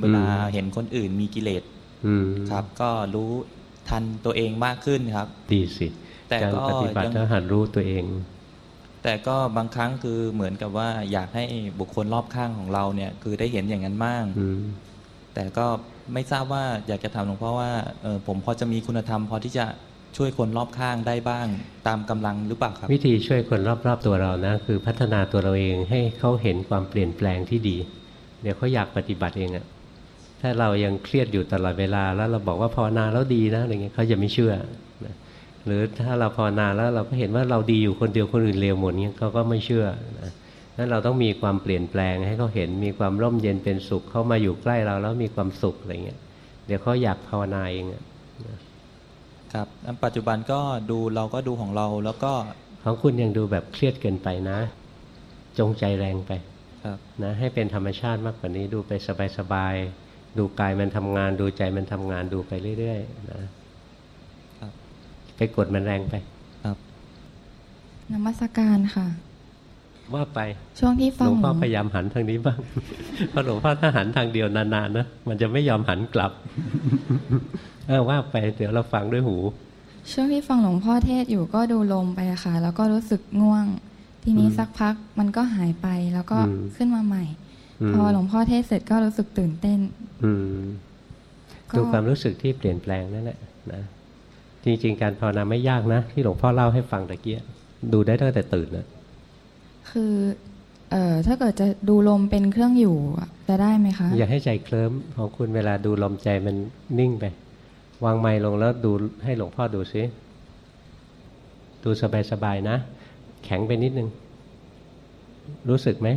เวลาเห็นคนอื่นมีกิเลสอืมครับ ก็รู้ทันตัวเองมากขึ้นครับ ดีสิแต่การก็ปฏิบัติยังก็หัดรู้ตัวเอง แต่ก็บางครั้งคือเหมือนกับว่าอยากให้บุคคลรอบข้างของเราเนี่ย คือได้เห็นอย่างนั้นบ้างแต่ก็ไม่ทราบว่าอยากจะถามหลวงพ่อว่าเออผมพอจะมีคุณธรรม พอที่จะช่วยคนรอบข้างได้บ้าง ตามกำลังหรือเปล่าครับ วิธีช่วยคนรอบๆตัวเรานะคือพัฒนาตัวเราเองให้เขาเห็นความเปลี่ยนแปลงที่ดี เดี๋ยวเขาอยากปฏิบัติเองอะถ้าเรายังเครียดอยู่ตลอดเวลาแล้วเราบอกว่าภาวนาแล้วดีนะอะไรเงี้ยเขาจะไม่เชื่อนะ หรือถ้าเราภาวนาแล้วเราก็เห็นว่าเราดีอยู่คนเดียวคนอื่นเลวหมดเงี้ยเขาก็ไม่เชื่อนะนั้นเราต้องมีความเปลี่ยนแปลงให้เขาเห็นมีความร่มเย็นเป็นสุขเขามาอยู่ใกล้เราแล้วมีความสุขอะไรเงี้ยเดี๋ยวเขาอยากภาวนาเองครับปัจจุบันก็ดูเราก็ดูของเราแล้วก็ของคุณยังดูแบบเครียดเกินไปนะ จงใจแรงไปนะให้เป็นธรรมชาติมากกว่านี้ดูไปสบายๆดูกายมันทำงาน ดูใจมันทำงานดูไปเรื่อยๆนะไป กดมันแรงไป ครับนมัสการค่ะ ว่าไปช่วงที่ฟังหลวงพ่อพยายามหันทางนี้บ้างเพราะหลวงพ่อถ้าหันทางเดียวนานๆนะมันจะไม่ยอมหันกลับ เออว่าไป เดี๋ยวเราฟังด้วยหู ช่วงที่ฟังหลวงพ่อเทศอยู่ก็ดูลมไปค่ะ แล้วก็รู้สึกง่วง ทีนี้สักพักมันก็หายไปแล้วก็ขึ้นมาใหม่ พอหลวงพ่อเทศเสร็จก็รู้สึกตื่นเต้น อืดูความรู้สึกที่เปลี่ยนแปลงนั่นแหละนะ จริง ๆ การภาวนาไม่ยากนะ ที่หลวงพ่อเล่าให้ฟังตะเกียดูได้ตั้งแต่ตื่นนะคือเอ่อถ้าเกิดจะดูลมเป็นเครื่องอยู่จะได้ไหมคะ อย่าให้ใจเคลิ้มของคุณเวลาดูลมใจมันนิ่งไป วางไม้ลงแล้วดูให้หลวงพ่อดูซิดูสบายๆนะ แข็งไปนิดนึง รู้สึกไหม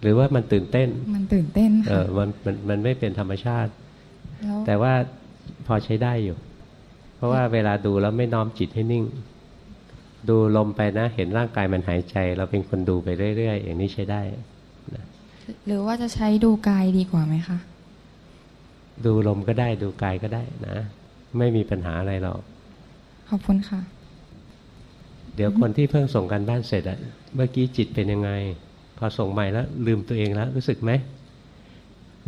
หรือว่ามันตื่นเต้น มันตื่นเต้นเออมันมันมันไม่เป็นธรรมชาติ แต่ว่าพอใช้ได้อยู่เพ ราะว่าเวลาดูแล้วไม่น้อมจิตให้นิ่ง ดูลมไปนะ เห็นร่างกายมันหายใจ เราเป็นคนดูไปเรื่อยๆอย่างนี้ใช้ได้นะหรือว่าจะใช้ดูกายดีกว่าไหมคะ ดูลมก็ได้ดูกายก็ได้นะ ไม่มีปัญหาอะไรหรอกขอบคุณค่ะ เดี๋ยวคนที่เพิ่งส่งกันบ้านเสร็จอะเมื่อกี้จิตเป็นยังไง พอส่งใหม่แล้ว ลืมตัวเองแล้ว รู้สึกไหม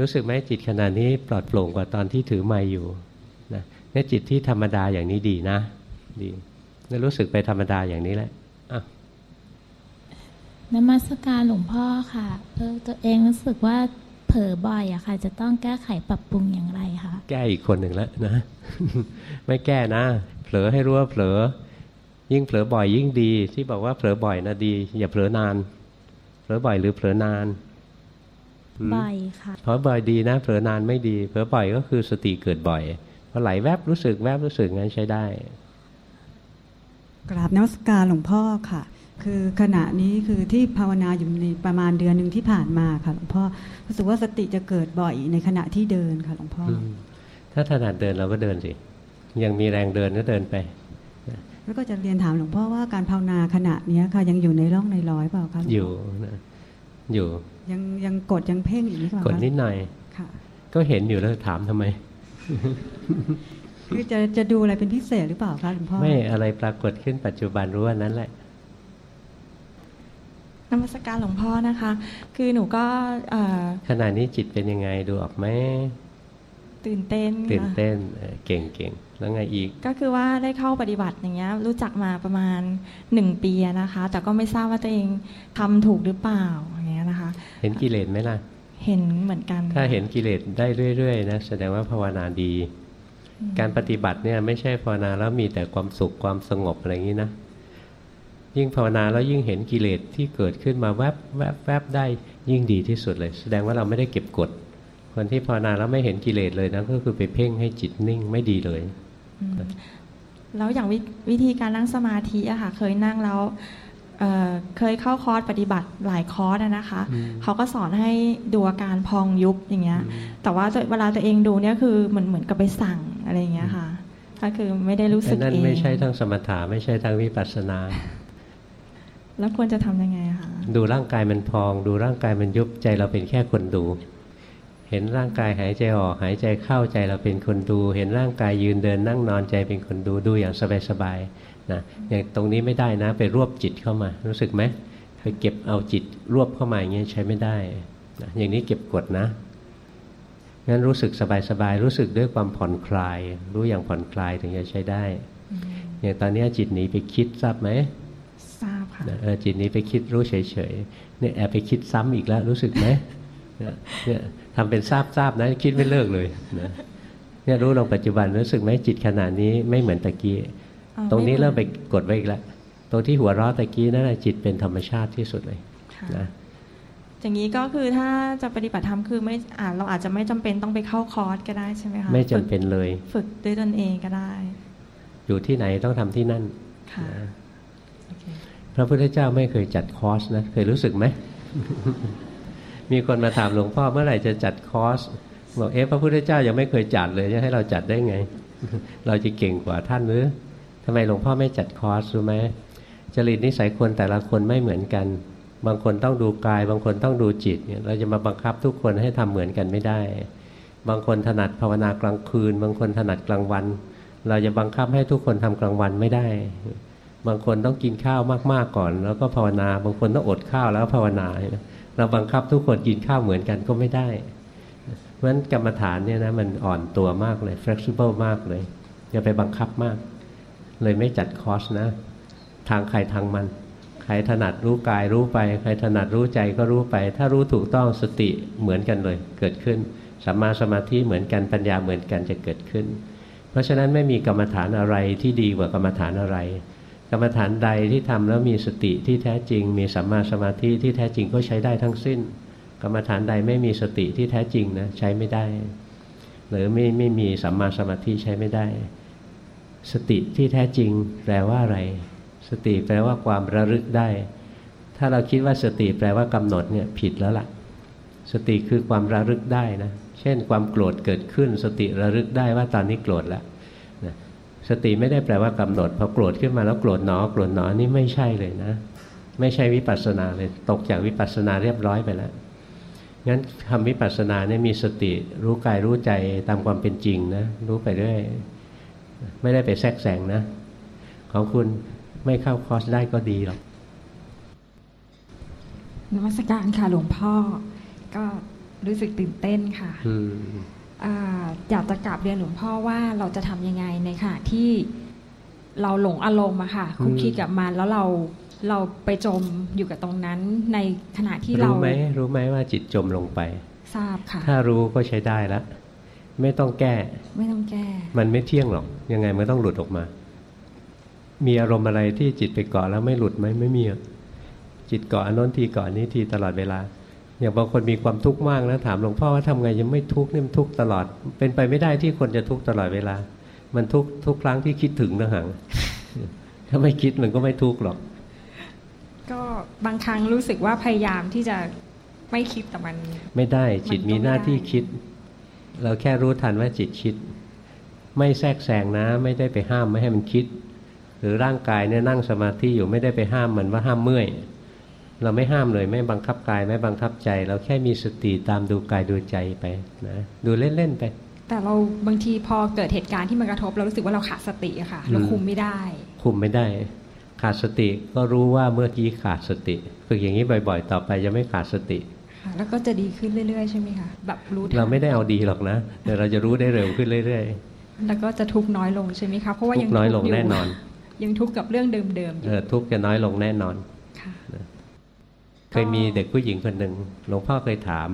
รู้สึกไหมจิตขนาดนี้ปลอดโปร่งกว่าตอนที่ถือไม้อยู่ นะนี่จิตที่ธรรมดาอย่างนี้ดีนะ ดีนี่รู้สึกไปธรรมดาอย่างนี้แหละนมัสการหลวงพ่อค่ะเออตัวเองรู้สึกว่าเผลอบ่อยอะค่ะ จะต้องแก้ไขปรับปรุงอย่างไรคะแก้อีกคนหนึ่งแล้วนะ ไม่แก้นะเผลอให้รู้ว่าเผลอ ยิ่งเผลอบ่อยยิ่งดี ที่บอกว่าเผลอบ่อยนะดี อย่าเผลอนาน เผลอบ่อยหรือเผลอนานบ่อยค่ะเพราะบ่อยดีนะเผลอนานไม่ดี เผลอบ่อยก็คือสติเกิดบ่อย พอไหลแวบรู้สึกแวบรู้สึกงั้นใช้ได้ กราบนักสการหลวงพ่อค่ะ คือขณะนี้คือที่ภาวนาอยู่ในประมาณเดือนหนึ่งที่ผ่านมาค่ะหลวงพ่อรู้สึกว่าสติจะเกิดบ่อยในขณะที่เดินค่ะหลวงพ่อถ้าถนัดเดินเราก็เดินสิยังมีแรงเดินก็เดินไปแล้วก็จะเรียนถามหลวงพ่อว่าการภาวนาขณะนี้ค่ะยังอยู่ในร่องในร้อยเปล่าคะอยู่นะอยู่ยังยังกดยังเพ่งอยู่หรือเปล่ากดนิดหน่อยค่ะ ก็เห็นอยู่แล้วถามทำไม คือจะจะดูอะไรเป็นพิเศษหรือเปล่าคะหลวงพ่อ ไม่อะไรปรากฏขึ้นปัจจุบันรู้ว่านั้นแหละนมัสการหลวงพ่อนะคะ คือหนูก็ขณะนี้จิตเป็นยังไงดูออกไหมตื่นเต้นตื่นเต้นเก่งเก่งแล้วไงอีก ก็คือว่าได้เข้าปฏิบัติอย่างเงี้ย รู้จักมาประมาณหนึ่งปีนะคะ แต่ก็ไม่ทราบว่าตัวเองทำถูกหรือเปล่าอย่างเงี้ยนะคะ เห็นกิเลสไหมล่ะ เห็นเหมือนกัน ถ้าเห็นกิเลสได้เรื่อยๆนะแสดงว่าภาวนาดี การปฏิบัติเนี่ยไม่ใช่ภาวนาแล้วมีแต่ความสุขความสงบอะไรอย่างนี้นะ ยิ่งภาวนาแล้วยิ่งเห็นกิเลสที่เกิดขึ้นมาแวบแวบแวบได้ยิ่งดีที่สุดเลย แสดงว่าเราไม่ได้เก็บกด คนที่ภาวนาแล้วไม่เห็นกิเลสเลยนะก็คือไปเพ่งให้จิตนิ่งไม่ดีเลยแล้วอย่างวิธีการนั่งสมาธิอะค่ะเคยนั่งแล้ว เคยเข้าคอร์สปฏิบัติหลายคอร์สนะคะ เขาก็สอนให้ดูอาการพองยุบอย่างเงี้ย แต่ว่าเวลาตัวเองดูเนี่ยคือเหมือนเหมือนกับไปสั่งอะไรอย่างเงี้ยค่ะ ก็คือไม่ได้รู้สึกเองนั่นไม่ใช่ทั้งสมถะไม่ใช่ทั้งวิปัสสนา แล้วควรจะทํำยังไงคะ ดูร่างกายมันพอง ดูร่างกายมันยุบใจเราเป็นแค่คนดู เห็นร่างกายหายใจออกหายใจเข้าใจเราเป็นคนดู เห็นร่างกายยืนเดินนั่งนอนใจเป็นคนดูดูอย่างสบายๆ นะอย่างตรงนี้ไม่ได้นะ ไปรวบจิตเข้ามา รู้สึกไหมไปเก็บเอาจิตรวบเข้ามาอย่างเงี้ยใช้ไม่ได้นะอย่างนี้เก็บกดนะงั้นรู้สึกสบายๆรู้สึกด้วยความผ่อนคลาย รู้อย่างผ่อนคลายถึงจะใช้ได้ อย่างตอนนี้จิตหนีไปคิดทราบไหมทราเออจิตนี้ไปคิดรู้เฉยๆเนี่ยแอบไปคิดซ้ำอีกแล้วรู้สึกไหมเนี่ยทำเป็นทราบทราบนะคิดไม่เลิกเลยนะเนี่ยรู้ลงปัจจุบันรู้สึกไหมจิตขนาดนี้ไม่เหมือนตะกี้ ตรงนี้เริ่มไปกดไว้อีกแล้วตรงที่หัวเราะตะกี้นั่นแหละจิตเป็นธรรมชาติที่สุดเลยนะอย่างนี้ก็คือถ้าจะปฏิบัติธรรมคือไม่อ่าเราอาจจะไม่จำเป็นต้องไปเข้าคอร์สก็ได้ใช่ไหมคะไม่จำเป็นเลย ฝึกด้วยตนเองก็ได้ อยู่ที่ไหนต้องทำที่นั่นนะพระพุทธเจ้าไม่เคยจัดคอร์สนะเคยรู้สึกไหมมีคนมาถามหลวงพ่อเมื่อไหร่จะจัดคอร์สบอกเอ๊ะพระพุทธเจ้ายังไม่เคยจัดเลยจะให้เราจัดได้ไง เราจะเก่งกว่าท่านหรือ ทำไมหลวงพ่อไม่จัดคอร์สรู้ไหมจริตนิสัยคนแต่ละคนไม่เหมือนกัน บางคนต้องดูกาย บางคนต้องดูจิตเนี่ยเราจะมาบังคับทุกคนให้ทำเหมือนกันไม่ได้ บางคนถนัดภาวนากลางคืน บางคนถนัดกลางวัน เราจะบังคับให้ทุกคนทำกลางวันไม่ได้ บางคนต้องกินข้าวมากๆก่อน แล้วก็ภาวนา บางคนต้องอดข้าวแล้วภาวนาเราบังคับทุกคนกินข้าวเหมือนกันก็ไม่ได้เพราะฉะนั้นกรรมฐานเนี่ยนะมันอ่อนตัวมากเลย flexible มากเลยอย่าไปบังคับมาก เลยไม่จัดคอร์สนะ ทางใครทางมัน ใครถนัดรู้กายรู้ไป ใครถนัดรู้ใจก็รู้ไป ถ้ารู้ถูกต้องสติเหมือนกันเลยเกิดขึ้นสัมมาสมาธิเหมือนกันปัญญาเหมือนกันจะเกิดขึ้น เพราะฉะนั้นไม่มีกรรมฐานอะไรที่ดีกว่ากรรมฐานอะไร กรรมฐานใดที่ทำแล้วมีสติที่แท้จริง มีสัมมาสมาธิที่แท้จริงก็ใช้ได้ทั้งสิ้น กรรมฐานใดไม่มีสติที่แท้จริงนะใช้ไม่ได้ หรือไม่ไม่มีสัมมาสมาธิใช้ไม่ได้ สติที่แท้จริงแปลว่าอะไร สติแปลว่าความระลึกได้ ถ้าเราคิดว่าสติแปลว่ากำหนดเนี่ยผิดแล้วล่ะ สติคือความระลึกได้นะ เช่น ความโกรธเกิดขึ้น สติระลึกได้ว่าตอนนี้โกรธแล้วสติไม่ได้แปลว่ากำหนดพอโกรธขึ้นมาแล้วโกรธหนอโกรธหนอนี่ไม่ใช่เลยนะ ไม่ใช่วิปัสสนาเลยตกจากวิปัสสนาเรียบร้อยไปแล้วงั้นทำวิปัสสนาเนี่ยมีสติรู้กายรู้ใจตามความเป็นจริงนะรู้ไปเรื่อย ไม่ได้ไปแทรกแซงนะ ของคุณไม่เข้าคอร์สได้ก็ดีหรอกนมัสการค่ะหลวงพ่อ ก็รู้สึกตื่นเต้นค่ะอยากจะกลับเรียนหลวงพ่อว่าเราจะทำยังไงในขณะที่เราหลงอารมณ์อะค่ะ คุกคีกับมันแล้วเราเราไปจมอยู่กับตรงนั้นในขณะที่เรารู้ไหมรู้ไหมว่าจิตจมลงไป ทราบค่ะ ถ้ารู้ก็ใช้ได้แล้ว ไม่ต้องแก้ ไม่ต้องแก้ มันไม่เที่ยงหรอก ยังไงมันต้องหลุดออกมา มีอารมณ์อะไรที่จิตไปเกาะแล้วไม่หลุดไหมไม่มีจิตเกาะอนนทีเกาะนี้ทีตลอดเวลา อย่างบางคนมีความทุกข์มากนะถามหลวงพ่อว่าทำไงยังไม่ทุกข์นี่มันทุกข์ตลอด เป็นไปไม่ได้ที่คนจะทุกข์ตลอดเวลา มันทุกทุกครั้งที่คิดถึงนะหังถ้าไม่คิดมันก็ไม่ทุกข์หรอก ก็บางครั้งรู้สึกว่าพยายามที่จะไม่คิดแต่มัน ไม่ได้จิตมีหน้าที่คิด เราแค่รู้ทันว่าจิตคิด ไม่แทรกแซงนะ ไม่ได้ไปห้ามไม่ให้มันคิด หรือร่างกายเนี่ยนั่งสมาธิอยู่ไม่ได้ไปห้ามมันว่าห้ามเมื่อยเราไม่ห้ามเลยไม่บังคับกายไม่บังคับใจ เราแค่มีสติตามดูกายดูใจไปนะดูเล่นๆไป แต่เราบางทีพอเกิดเหตุการณ์ที่มันกระทบ เรารู้สึกว่าเราขาดสติอะค่ะ เราคุมไม่ได้ คุมไม่ได้ ขาดสติก็รู้ว่าเมื่อกี้ขาดสติฝึกอย่างนี้บ่อย ๆ ต่อไปจะไม่ขาดสติ แล้วก็จะดีขึ้นเรื่อยๆ ใช่ไหมคะแบบรู้เราไม่ได้เอาดีหรอกนะ แต่เราจะรู้ได้เร็วขึ้นเรื่อยๆ แล้วก็จะทุกน้อยลงใช่ไหมคะเพราะว่ายังน้อยลงแน่นอน ยังทุกกับเรื่องเดิมๆเออทุกจะน้อยลงแน่นอนเคยมีเด็กผู้หญิงคนหนึ่งหลวงพ่อเคยถาม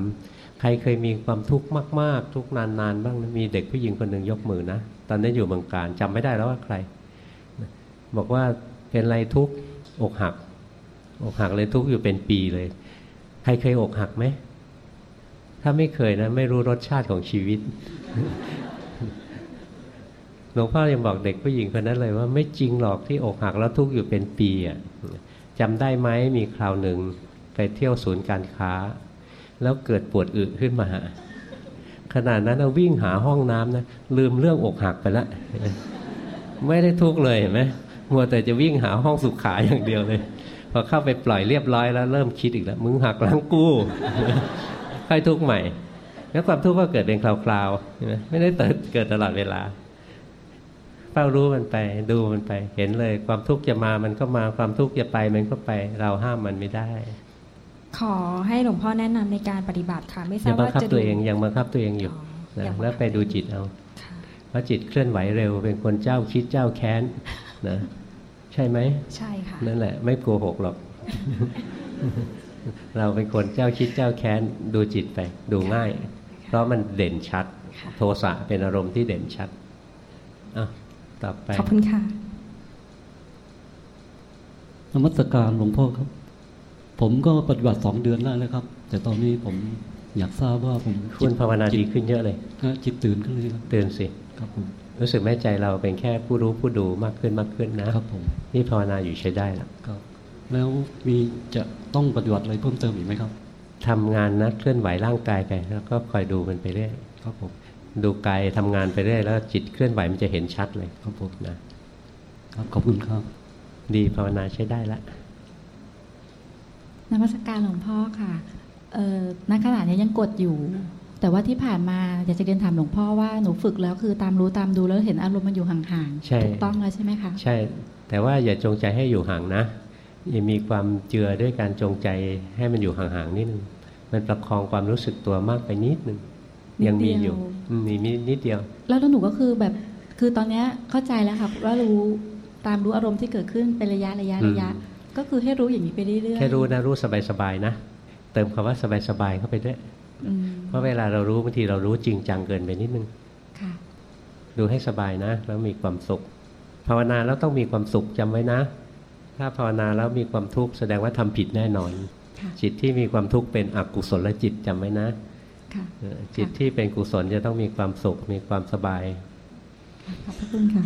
ใครเคยมีความทุกข์มาก ๆ ทุกนานๆบ้างมีเด็กผู้หญิงคนหนึ่งยกมือนะตอนนั้นอยู่เมืองการจำไม่ได้แล้วว่าใคร บอกว่าเป็นไรทุกข์อกหักอกหักเลยทุกข์อยู่เป็นปีเลย ใครเคยอกหักไหม ถ้าไม่เคยนะ ไม่รู้รสชาติของชีวิต หลวงพ่อยังบอกเด็กผู้หญิงคนนั้นเลยว่าไม่จริงหรอกที่อกหักแล้วทุกข์อยู่เป็นปีอะจำได้ไหมมีคราวหนึ่งไปเที่ยวศูนย์การค้า แล้วเกิดปวดอึขึ้นมาขนาดนั้นเราวิ่งหาห้องน้ำนะลืมเรื่องอกหักไปล้วไม่ได้ทุกข์เลยเห็นไหมมัวแต่จะวิ่งหาห้องสุขาอย่างเดียวเลย พอเข้าไปปล่อยเรียบร้อยแล้วเริ่มคิดอีกแล้ว มึงหักหลังกู้ค่อยทุกข์ใหม่ แล้วความทุกข์ก็เกิดเป็นคราวๆไม่ได้เกิดตลอดเวลาเฝ้ารู้มันไป ดูมันไป เห็นเลย ความทุกข์จะมามันก็มาความทุกข์จะไปมันก็ไป เราห้ามมันไม่ได้ ขอให้หลวงพ่อแนะนำในการปฏิบัติค่ะ ไม่ทราบว่าจะตัวเองยังบังคับตัวเองอยู่นะแล้วไปดูจิตเอาเพราะจิตเคลื่อนไหวเร็ว เป็นคนเจ้าคิดเจ้าแค้นนะใช่ไหมใช่ค่ะนั่นแหละ ไม่โกหกหรอก เราเป็นคนเจ้าคิดเจ้าแค้นดูจิตไป ดูง่าย เพราะมันเด่นชัด โทสะเป็นอารมณ์ที่เด่นชัดอะต่อไปขอบคุณค่ะนมัสการหลวงพ่อครับ ผมก็ปฏิบัติสองเดือนแล้วนะครับ แต่ตอนนี้ผมอยากทราบว่าผมคุณภาวนาดีขึ้นเยอะเลยนะจิตตื่นขึ้นเลยครับตื่นสิครับผม รู้สึกแม่ใจเราเป็นแค่ผู้รู้ผู้ดูมากขึ้นมากขึ้นนะครับผมนี่ภาวนาอยู่ใช้ได้แล้วครับแล้วมีจะต้องปฏิบัติอะไรเพิ่มเติมอีกไหมครับทำงานนะเคลื่อนไหวร่างกายไปแล้วก็คอยดูมันไปเรื่อยครับผมดูกายทำงานไปเรื่อยแล้วจิตเคลื่อนไหวมันจะเห็นชัดเลยครับผมนะครับขอบคุณครับ ดีภาวนาใช้ได้ละนมัสการหลวงพ่อค่ะเอ่อณขณะนี้ยังกดอยู่ แต่ว่าที่ผ่านมาอยากจะเรียนถามหลวงพ่อว่าหนูฝึกแล้วคือตามรู้ตามดูแล้วเห็นอารมณ์มันอยู่ห่างใช่ๆถูกต้องแล้วใช่ไหมคะใช่ แต่ว่าอย่าจงใจให้อยู่ห่างนะอย่ามีความเจือด้วยการจงใจให้มันอยู่ห่างๆนิดนึงมันประคองความรู้สึกตัวมากไปนิดนึงยังมีอยู่อืมมีนิดเดียวแล้วแล้วหนูก็คือแบบคือตอนเนี้ยเข้าใจแล้วค่ะว่ารู้ตามรู้อารมณ์ที่เกิดขึ้นเป็นระยะระยะระยะอืมก็คือให้รู้อย่างนี้ไปเรื่อยๆแค่รู้นะรู้สบายๆนะ เติมคำว่าสบายๆเข้าไปด้วยอืม เพราะเวลาเรารู้บางทีเรารู้จริงจังเกินไปนิดนึงค่ะดูให้สบายนะ แล้วมีความสุข ภาวนาแล้วต้องมีความสุขจำไว้นะ ถ้าภาวนาแล้วมีความทุกข์แสดงว่าทำผิดแน่นอนค่ะจิตที่มีความทุกข์เป็นอกุศลจิตจำไว้นะค่ะเออจิตที่เป็นกุศลจะต้องมีความสุข มีความสบายขอบพระคุณค่ะ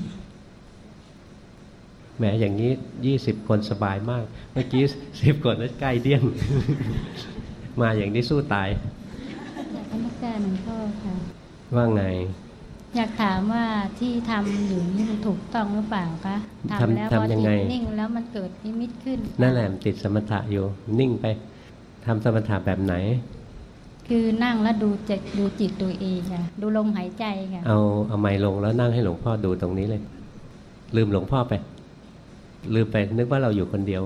แหมอย่างนี้ยี่สิบคนสบายมาก เมื่อกี้สิบคนนั้นใกล้เดี้ยง มาอย่างนี้สู้ตายอยาก นมัสการหลวงพ่อค่ะ ว่าไง อยากถามว่าที่ทำอยู่นี่มันถูกต้องหรือเปล่าคะทำทำแล้วพอทำยังจิไงตนิ่งแล้วมันเกิดนิมิตขึ้น นั่นแหละมันติดสมถะอยู่ นิ่งไปทำสมถะแบบไหน คือนั่งแล้วดูจิตดูจิตตัวเองค่ะ ดูลมหายใจค่ะ เอาเอาไม้ลงแล้วนั่งให้หลวงพ่อดูตรงนี้เลย ลืมหลวงพ่อไป ลืมไปนึกว่าเราอยู่คนเดียว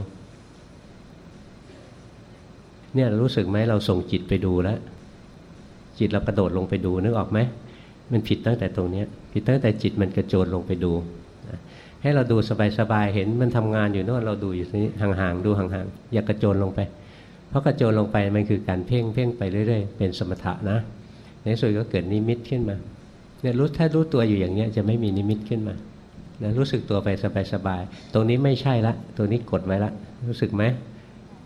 เนี่ยรู้สึกไหมเราส่งจิตไปดูแล้ว จิตเรากระโดดลงไปดูนึกออกไหมมันผิดตั้งแต่ตรงนี้ผิดตั้งแต่จิตมันกระโจนลงไปดูให้เราดูสบายๆเห็นมันทำงานอยู่โน่นเราดูอยู่นี้ห่างๆดูห่างๆอย่ากระโจนลงไป เพราะกระโจนลงไปมันคือการเพ่งเพ่งไปเรื่อย ๆ เป็นสมถะนะในสุดก็เกิดนิมิตขึ้นมาเนี่ยรู้ถ้ารู้ตัวอยู่อย่างเนี้ยจะไม่มีนิมิตขึ้นมานะรู้สึกตัวไปสบายๆตรงนี้ไม่ใช่ละตรงนี้กดไว้ละรู้สึกไหม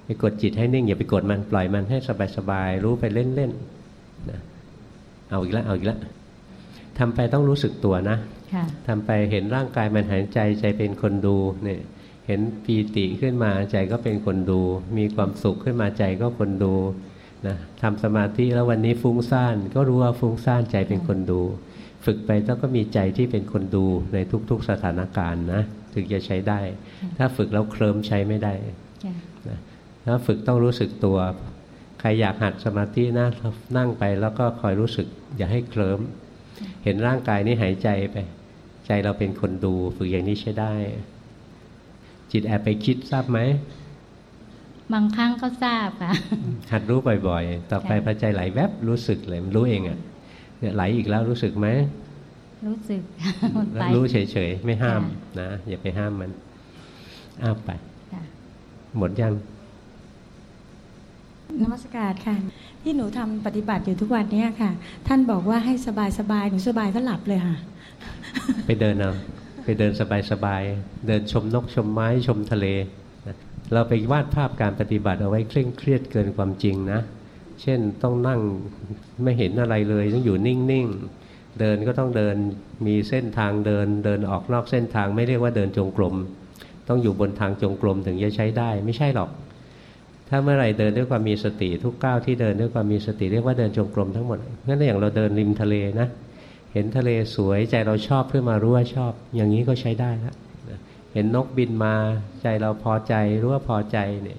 ไปกดจิตให้นิ่งอย่าไปกดมันปล่อยมันให้สบายๆรู้ไปเล่นๆ เอาอีกแล้วเอาอีกแล้วทำไปต้องรู้สึกตัวนะค่ะทำไปเห็นร่างกายมันหายใจใจเป็นคนดูเนี่ยเห็นปีติขึ้นมาใจก็เป็นคนดู มีความสุขขึ้นมาใจก็คนดูนะทำสมาธิแล้ววันนี้ฟุ้งซ่านก็รู้ว่าฟุ้งซ่านใจเป็นคนดู ฝึกไปแล้วก็มีใจที่เป็นคนดูในทุกๆสถานการณ์นะถึงจะใช้ได้ ถ้าฝึกแล้วเคลิ้มใช้ไม่ได้จ้ะนะถ้าฝึกต้องรู้สึกตัว ใครอยากหัดสมาธินะนั่งไปแล้วก็คอยรู้สึก อย่าให้เคลิ้มเห็นร่างกายนี้หายใจไป ใจเราเป็นคนดูฝึกอย่างนี้ใช้ได้ จิตแอบไปคิดทราบไหมบางครั้งก็ทราบค่ะ หัดรู้บ่อยๆ ต่อไปพอใจไหลแวบรู้สึกเลยมันรู้เองอะ่ะเนี่ยไหลอีกแล้วรู้สึกไหมรู้สึกมันแล้ไปวรู้เฉยๆ ไม่ห้ามค่ะนะ อย่าไปห้ามมันอ้าวไปค่ะหมดยัง นมัสการค่ะ ที่หนูทำปฏิบัติอยู่ทุกวันเนี้ยค่ะ ท่านบอกว่าให้สบายสบายๆหนูสบายก็หลับเลยค่ะ ไปเดินเอาไปเดินสบายๆเดินชมนกชมไม้ชมทะเลเราไปวาดภาพการปฏิบัติเอาไว้เคร่งเครียดเกินความจริงนะ เช่นต้องนั่งไม่เห็นอะไรเลยต้องอยู่นิ่งๆ เดินก็ต้องเดินมีเส้นทางเดิน เดินออกนอกเส้นทางไม่เรียกว่าเดินจงกรม ต้องอยู่บนทางจงกรมถึงจะใช้ได้ไม่ใช่หรอก ถ้าเมื่อไหร่เดินด้วยความมีสติทุกก้าวที่เดินด้วยความมีสติเรียกว่าเดินจงกรมทั้งหมดงั้นอย่างเราเดินริมทะเลนะ เห็นทะเลสวยใจเราชอบขึ้นมารู้ว่าชอบ อย่างนี้ก็ใช้ได้แล้วนะเห็นนกบินมาใจเราพอใจรู้ว่าพอใจเนี่ย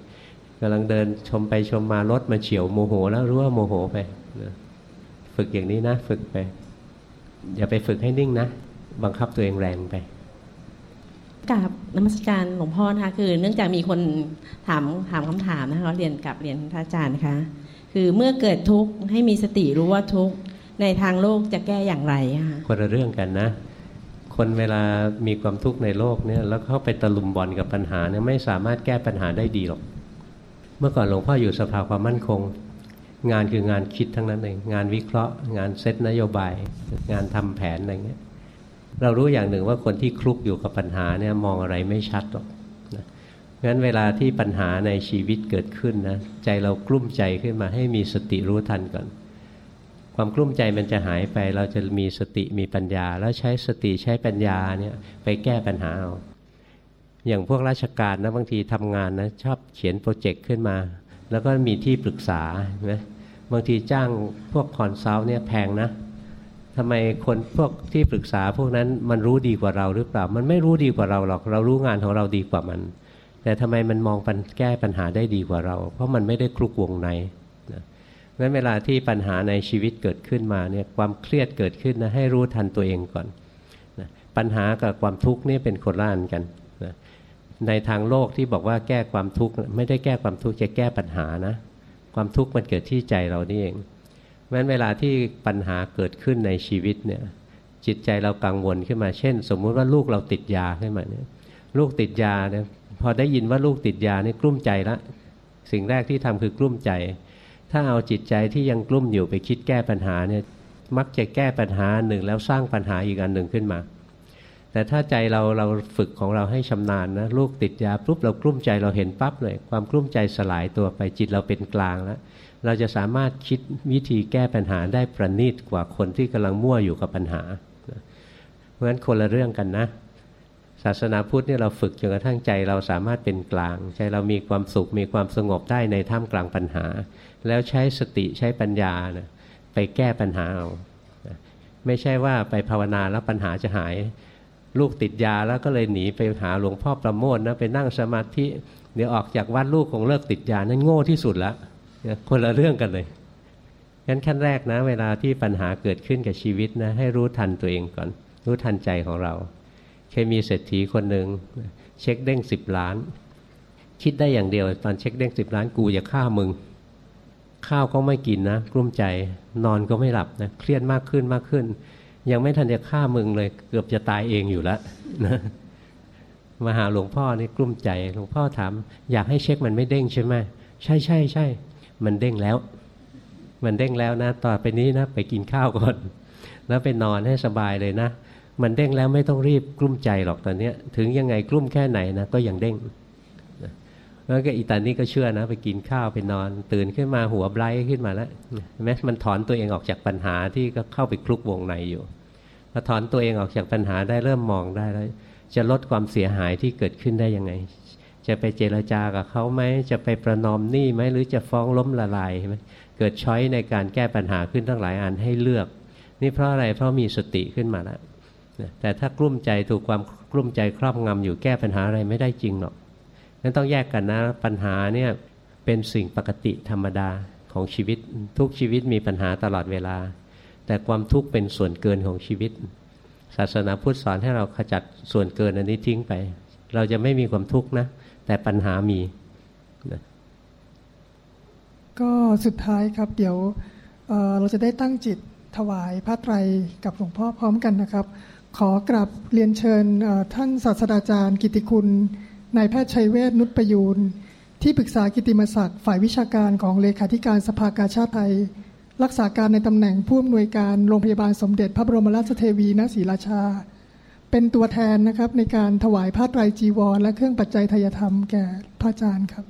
กำลังเดินชมไปชมมารถมาเฉียวโมโห แล้วรู้ว่าโมโหไปนะฝึกอย่างนี้นะ ฝึกไป อย่าไปฝึกให้นิ่งนะ บังคับตัวเองแรงไป กราบนมัสการหลวงพ่อนะคะคือ เนื่องจากมีคนถามถามคำถามนะคะเรียนกับเรียนพระอาจารย์นะคะคือเมื่อเกิดทุกข์ให้มีสติรู้ว่าทุกข์ในทางโลกจะแก้อย่างไรคะคนละเรื่องกันนะ คนเวลามีความทุกข์ในโลกเนี่ยแล้วเข้าไปตะลุมบอลกับปัญหาเนี่ยไม่สามารถแก้ปัญหาได้ดีหรอก เมื่อก่อนหลวงพ่ออยู่สภาความมั่นคง งานคืองานคิดทั้งนั้นเองงานวิเคราะห์ งานเซตนโยบาย งานทำแผนอะไรเงี้ย เรารู้อย่างหนึ่งว่าคนที่คลุกอยู่กับปัญหาเนี่ยมองอะไรไม่ชัดหรอกนะงั้นเวลาที่ปัญหาในชีวิตเกิดขึ้นนะใจเรากลุ้มใจขึ้นมาให้มีสติรู้ทันก่อน ความกลุ้มใจมันจะหายไป เราจะมีสติมีปัญญา แล้วใช้สติใช้ปัญญาเนี่ยไปแก้ปัญหาเอาอย่างพวกราชการนะบางทีทำงานนะชอบเขียนโปรเจกต์ขึ้นมา แล้วก็มีที่ปรึกษาใช่ไหมบางทีจ้างพวกคอนซัลท์เนี่ยแพงนะ ทำไมคนพวกที่ปรึกษาพวกนั้นมันรู้ดีกว่าเราหรือเปล่า มันไม่รู้ดีกว่าเราหรอก เรารู้งานของเราดีกว่ามัน แต่ทำไมมันมองปัญแก้ปัญหาได้ดีกว่าเรา เพราะมันไม่ได้คลุกวงในงั้นเวลาที่ปัญหาในชีวิตเกิดขึ้นมาเนี่ยความเครียดเกิดขึ้นนะให้รู้ทันตัวเองก่อนนะปัญหากับความทุกข์นี่เป็นคนละอันกันนะในทางโลกที่บอกว่าแก้ความทุกข์ไม่ได้แก้ความทุกข์จะแก้ปัญหานะ ความทุกข์มันเกิดที่ใจเรานี่เอง เพราะฉะนั้นเวลาที่ปัญหาเกิดขึ้นในชีวิตเนี่ยจิตใจเรากังวลขึ้นมา เช่น สมมุติว่าลูกเราติดยาขึ้นมาเนี่ยลูกติดยาเนี่ยพอได้ยินว่าลูกติดยาเนี่ยกลุ้มใจละสิ่งแรกที่ทำคือกลุ้มใจ ถ้าเอาจิตใจที่ยังกลุ้มอยู่ไปคิดแก้ปัญหาเนี่ยมักจะแก้ปัญหาหนึ่งแล้วสร้างปัญหาอีกอันหนึ่งขึ้นมา แต่ถ้าใจเราเราฝึกของเราให้ชำนาญนะลูกติดยาปุ๊บเรากลุ้มใจเราเห็นปั๊บเลยความกลุ้มใจสลายตัวไปจิตเราเป็นกลางแล้ว เราจะสามารถคิดวิธีแก้ปัญหาได้ประณีตกว่าคนที่กำลังมั่วอยู่กับปัญหา เพราะฉะนั้นคนละเรื่องกันนะ ศาสนาพุทธเนี่ยเราฝึกจนกระทั่งใจเราสามารถเป็นกลาง ใจเรามีความสุขมีความสงบได้ในท่ามกลางปัญหา แล้วใช้สติใช้ปัญญานะไปแก้ปัญหาเอาไม่ใช่ว่าไปภาวนาแล้วปัญหาจะหาย ลูกติดยาแล้วก็เลยหนีไปหาหลวงพ่อประโมทนะไปนั่งสมาธิเดี๋ยวออกจากวัดลูกคงเลิกติดยานั่นโง่ที่สุดละ คนละเรื่องกันเลยงั้นขั้นแรกนะ เวลาที่ปัญหาเกิดขึ้นกับชีวิตนะ ให้รู้ทันตัวเองก่อน รู้ทันใจของเรา เคยมีเศรษฐีคนหนึ่งเช็คเด้งสิบล้าน คิดได้อย่างเดียว ตอนเช็คเด้งสิบล้านกูจะฆ่ามึง ข้าวก็ไม่กินนะกลุ้มใจนอนก็ไม่หลับนะเครียดมากขึ้นมากขึ้น ยังไม่ทันจะฆ่ามึงเลย เกือบจะตายเองอยู่แล้วนะมาหาหลวงพ่อนี่กลุ้มใจ หลวงพ่อถาม อยากให้เช็คมันไม่เด้งใช่ไหมใช่ใช่ใช่ มันเด้งแล้ว มันเด้งแล้วนะ ต่อไปนี้นะไปกินข้าวก่อน แล้วไปนอนให้สบายเลยนะ มันเด้งแล้วไม่ต้องรีบกลุ้มใจหรอกตอนนี้ถึงยังไงกลุ้มแค่ไหนนะก็ยังเด้งแล้วก็อีตานี่ก็เชื่อนะ ไปกินข้าวไปนอน ตื่นขึ้นมาหัวไบรท์ขึ้นมาแล้วแม้มันถอนตัวเองออกจากปัญหาที่ก็เข้าไปคลุกวงในอยู่พอถอนตัวเองออกจากปัญหาได้เริ่มมองได้แล้วจะลดความเสียหายที่เกิดขึ้นได้ยังไง จะไปเจรจากับเขาไหมจะไปประนอมหนี้ไหมหรือจะฟ้องล้มละลายไหมเกิดช้อยในการแก้ปัญหาขึ้นทั้งหลายอันให้เลือก นี่เพราะอะไรเพราะมีสติขึ้นมาแล้วแต่ถ้ากลุ้มใจถูกความกลุ้มใจครอบงำอยู่แก้ปัญหาอะไรไม่ได้จริงหรอกนั้นต้องแยกกันนะปัญหาเนี่ยเป็นสิ่งปกติธรรมดาของชีวิตทุกชีวิตมีปัญหาตลอดเวลา แต่ความทุกข์เป็นส่วนเกินของชีวิต ศาสนาพุทธสอนให้เราขจัดส่วนเกินอันนี้ทิ้งไป เราจะไม่มีความทุกข์นะ แต่ปัญหามีนะก็สุดท้ายครับ เดี๋ยวเเราจะได้ตั้งจิตถวายพระไตรกับหลวงพ่อพร้อมกันนะครับ ขอกราบเรียนเชิญท่านศาสตราจารย์ กิติคุณนายแพทย์ชัยเวชนุชประยูนที่ปรึกษากิติมศักดิ์ฝ่ายวิชาการของเลขาธิการสภากาชาติไทย รักษาการในตำแหน่งผู้อำนวยการโรงพยาบาลสมเด็จพระบรมราชเทวีณศรีราชา เป็นตัวแทนนะครับ ในการถวายผ้าไตรจีวร และเครื่องปัจจัยทายธรรมแก่พระอาจารย์ครับ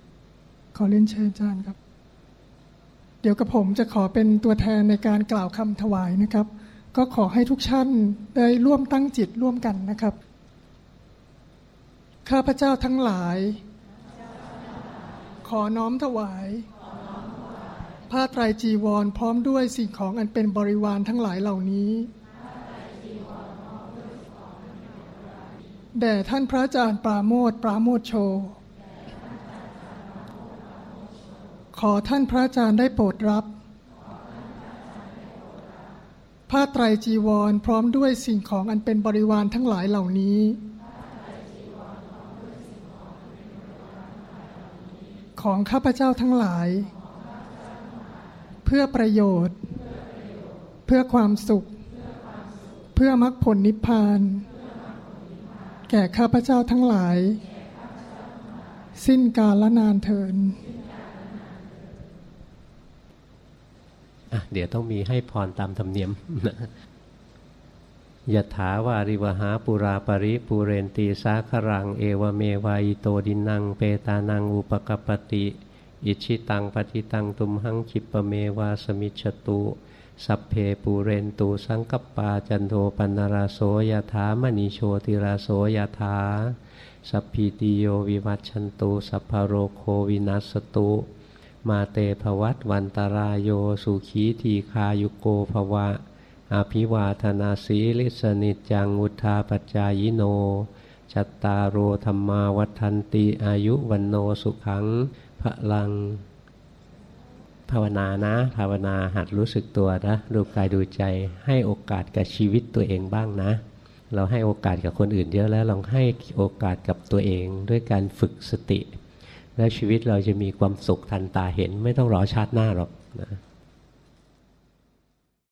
ขอเรียนเชิญอาจารย์ครับ เดี๋ยวกับผมจะขอเป็นตัวแทนในการกล่าวคำถวายนะครับ ก็ขอให้ทุกท่านได้ร่วมตั้งจิตร่วมกันนะครับ ข้าพเจ้าทั้งหลาย ขอน้อมถวายผ้าไตรจีวร พร้อมด้วยสิ่งของอันเป็นบริวารทั้งหลายเหล่านี้ แด่ท่านพระอาจารย์ปราโมทปราโมทโช ขอท่านพระอาจารย์ได้โปรดรับผ้าไตรจีวรพร้อมด้วยสิ่งของอันเป็นบริวารทั้งหลายเหล่านี้ ของข้าพเจ้าทั้งหลาย เพื่อประโยชน์ เพื่อความสุข เพื่อมรรคผลนิพพาน แก่ข้าพเจ้าทั้งหลาย สิ้นกาลนานเทินเดี๋ยวต้องมีให้พรตามธรรมเนียมยถาวาริวหาปูราปริปูเรนติ สาครัง เอวเมว อิโต ทินนัง เปตานังอุปกัปปติ อิจฉิตังปัตถิตังตุมหัง ขิปปเมว สมิชฌตุ สัพเพปูเรนตูสังกปาจันโทปันราโสยถามณีโชติราโสยถาสัพพีติโยวิวัตชันตุสัพพโรโควินัสตุ มาเตภวัตวันตรายโยสุขีทีคายุโกภวะ อภิวาธนาสีลิสนิจังุทาปจายโน จัตตารโอธรรมาวัฒนติอายุวันโนสุขังพระลัง ภาวนานะ ภาวนาหัดรู้สึกตัวนะดูกายดูใจ ให้โอกาสกับชีวิตตัวเองบ้างนะ เราให้โอกาสกับคนอื่นเยอะแล้วลองให้โอกาสกับตัวเองด้วยการฝึกสติ แล้วชีวิตเราจะมีความสุขทันตาเห็นไม่ต้องรอชาติหน้าหรอกนะ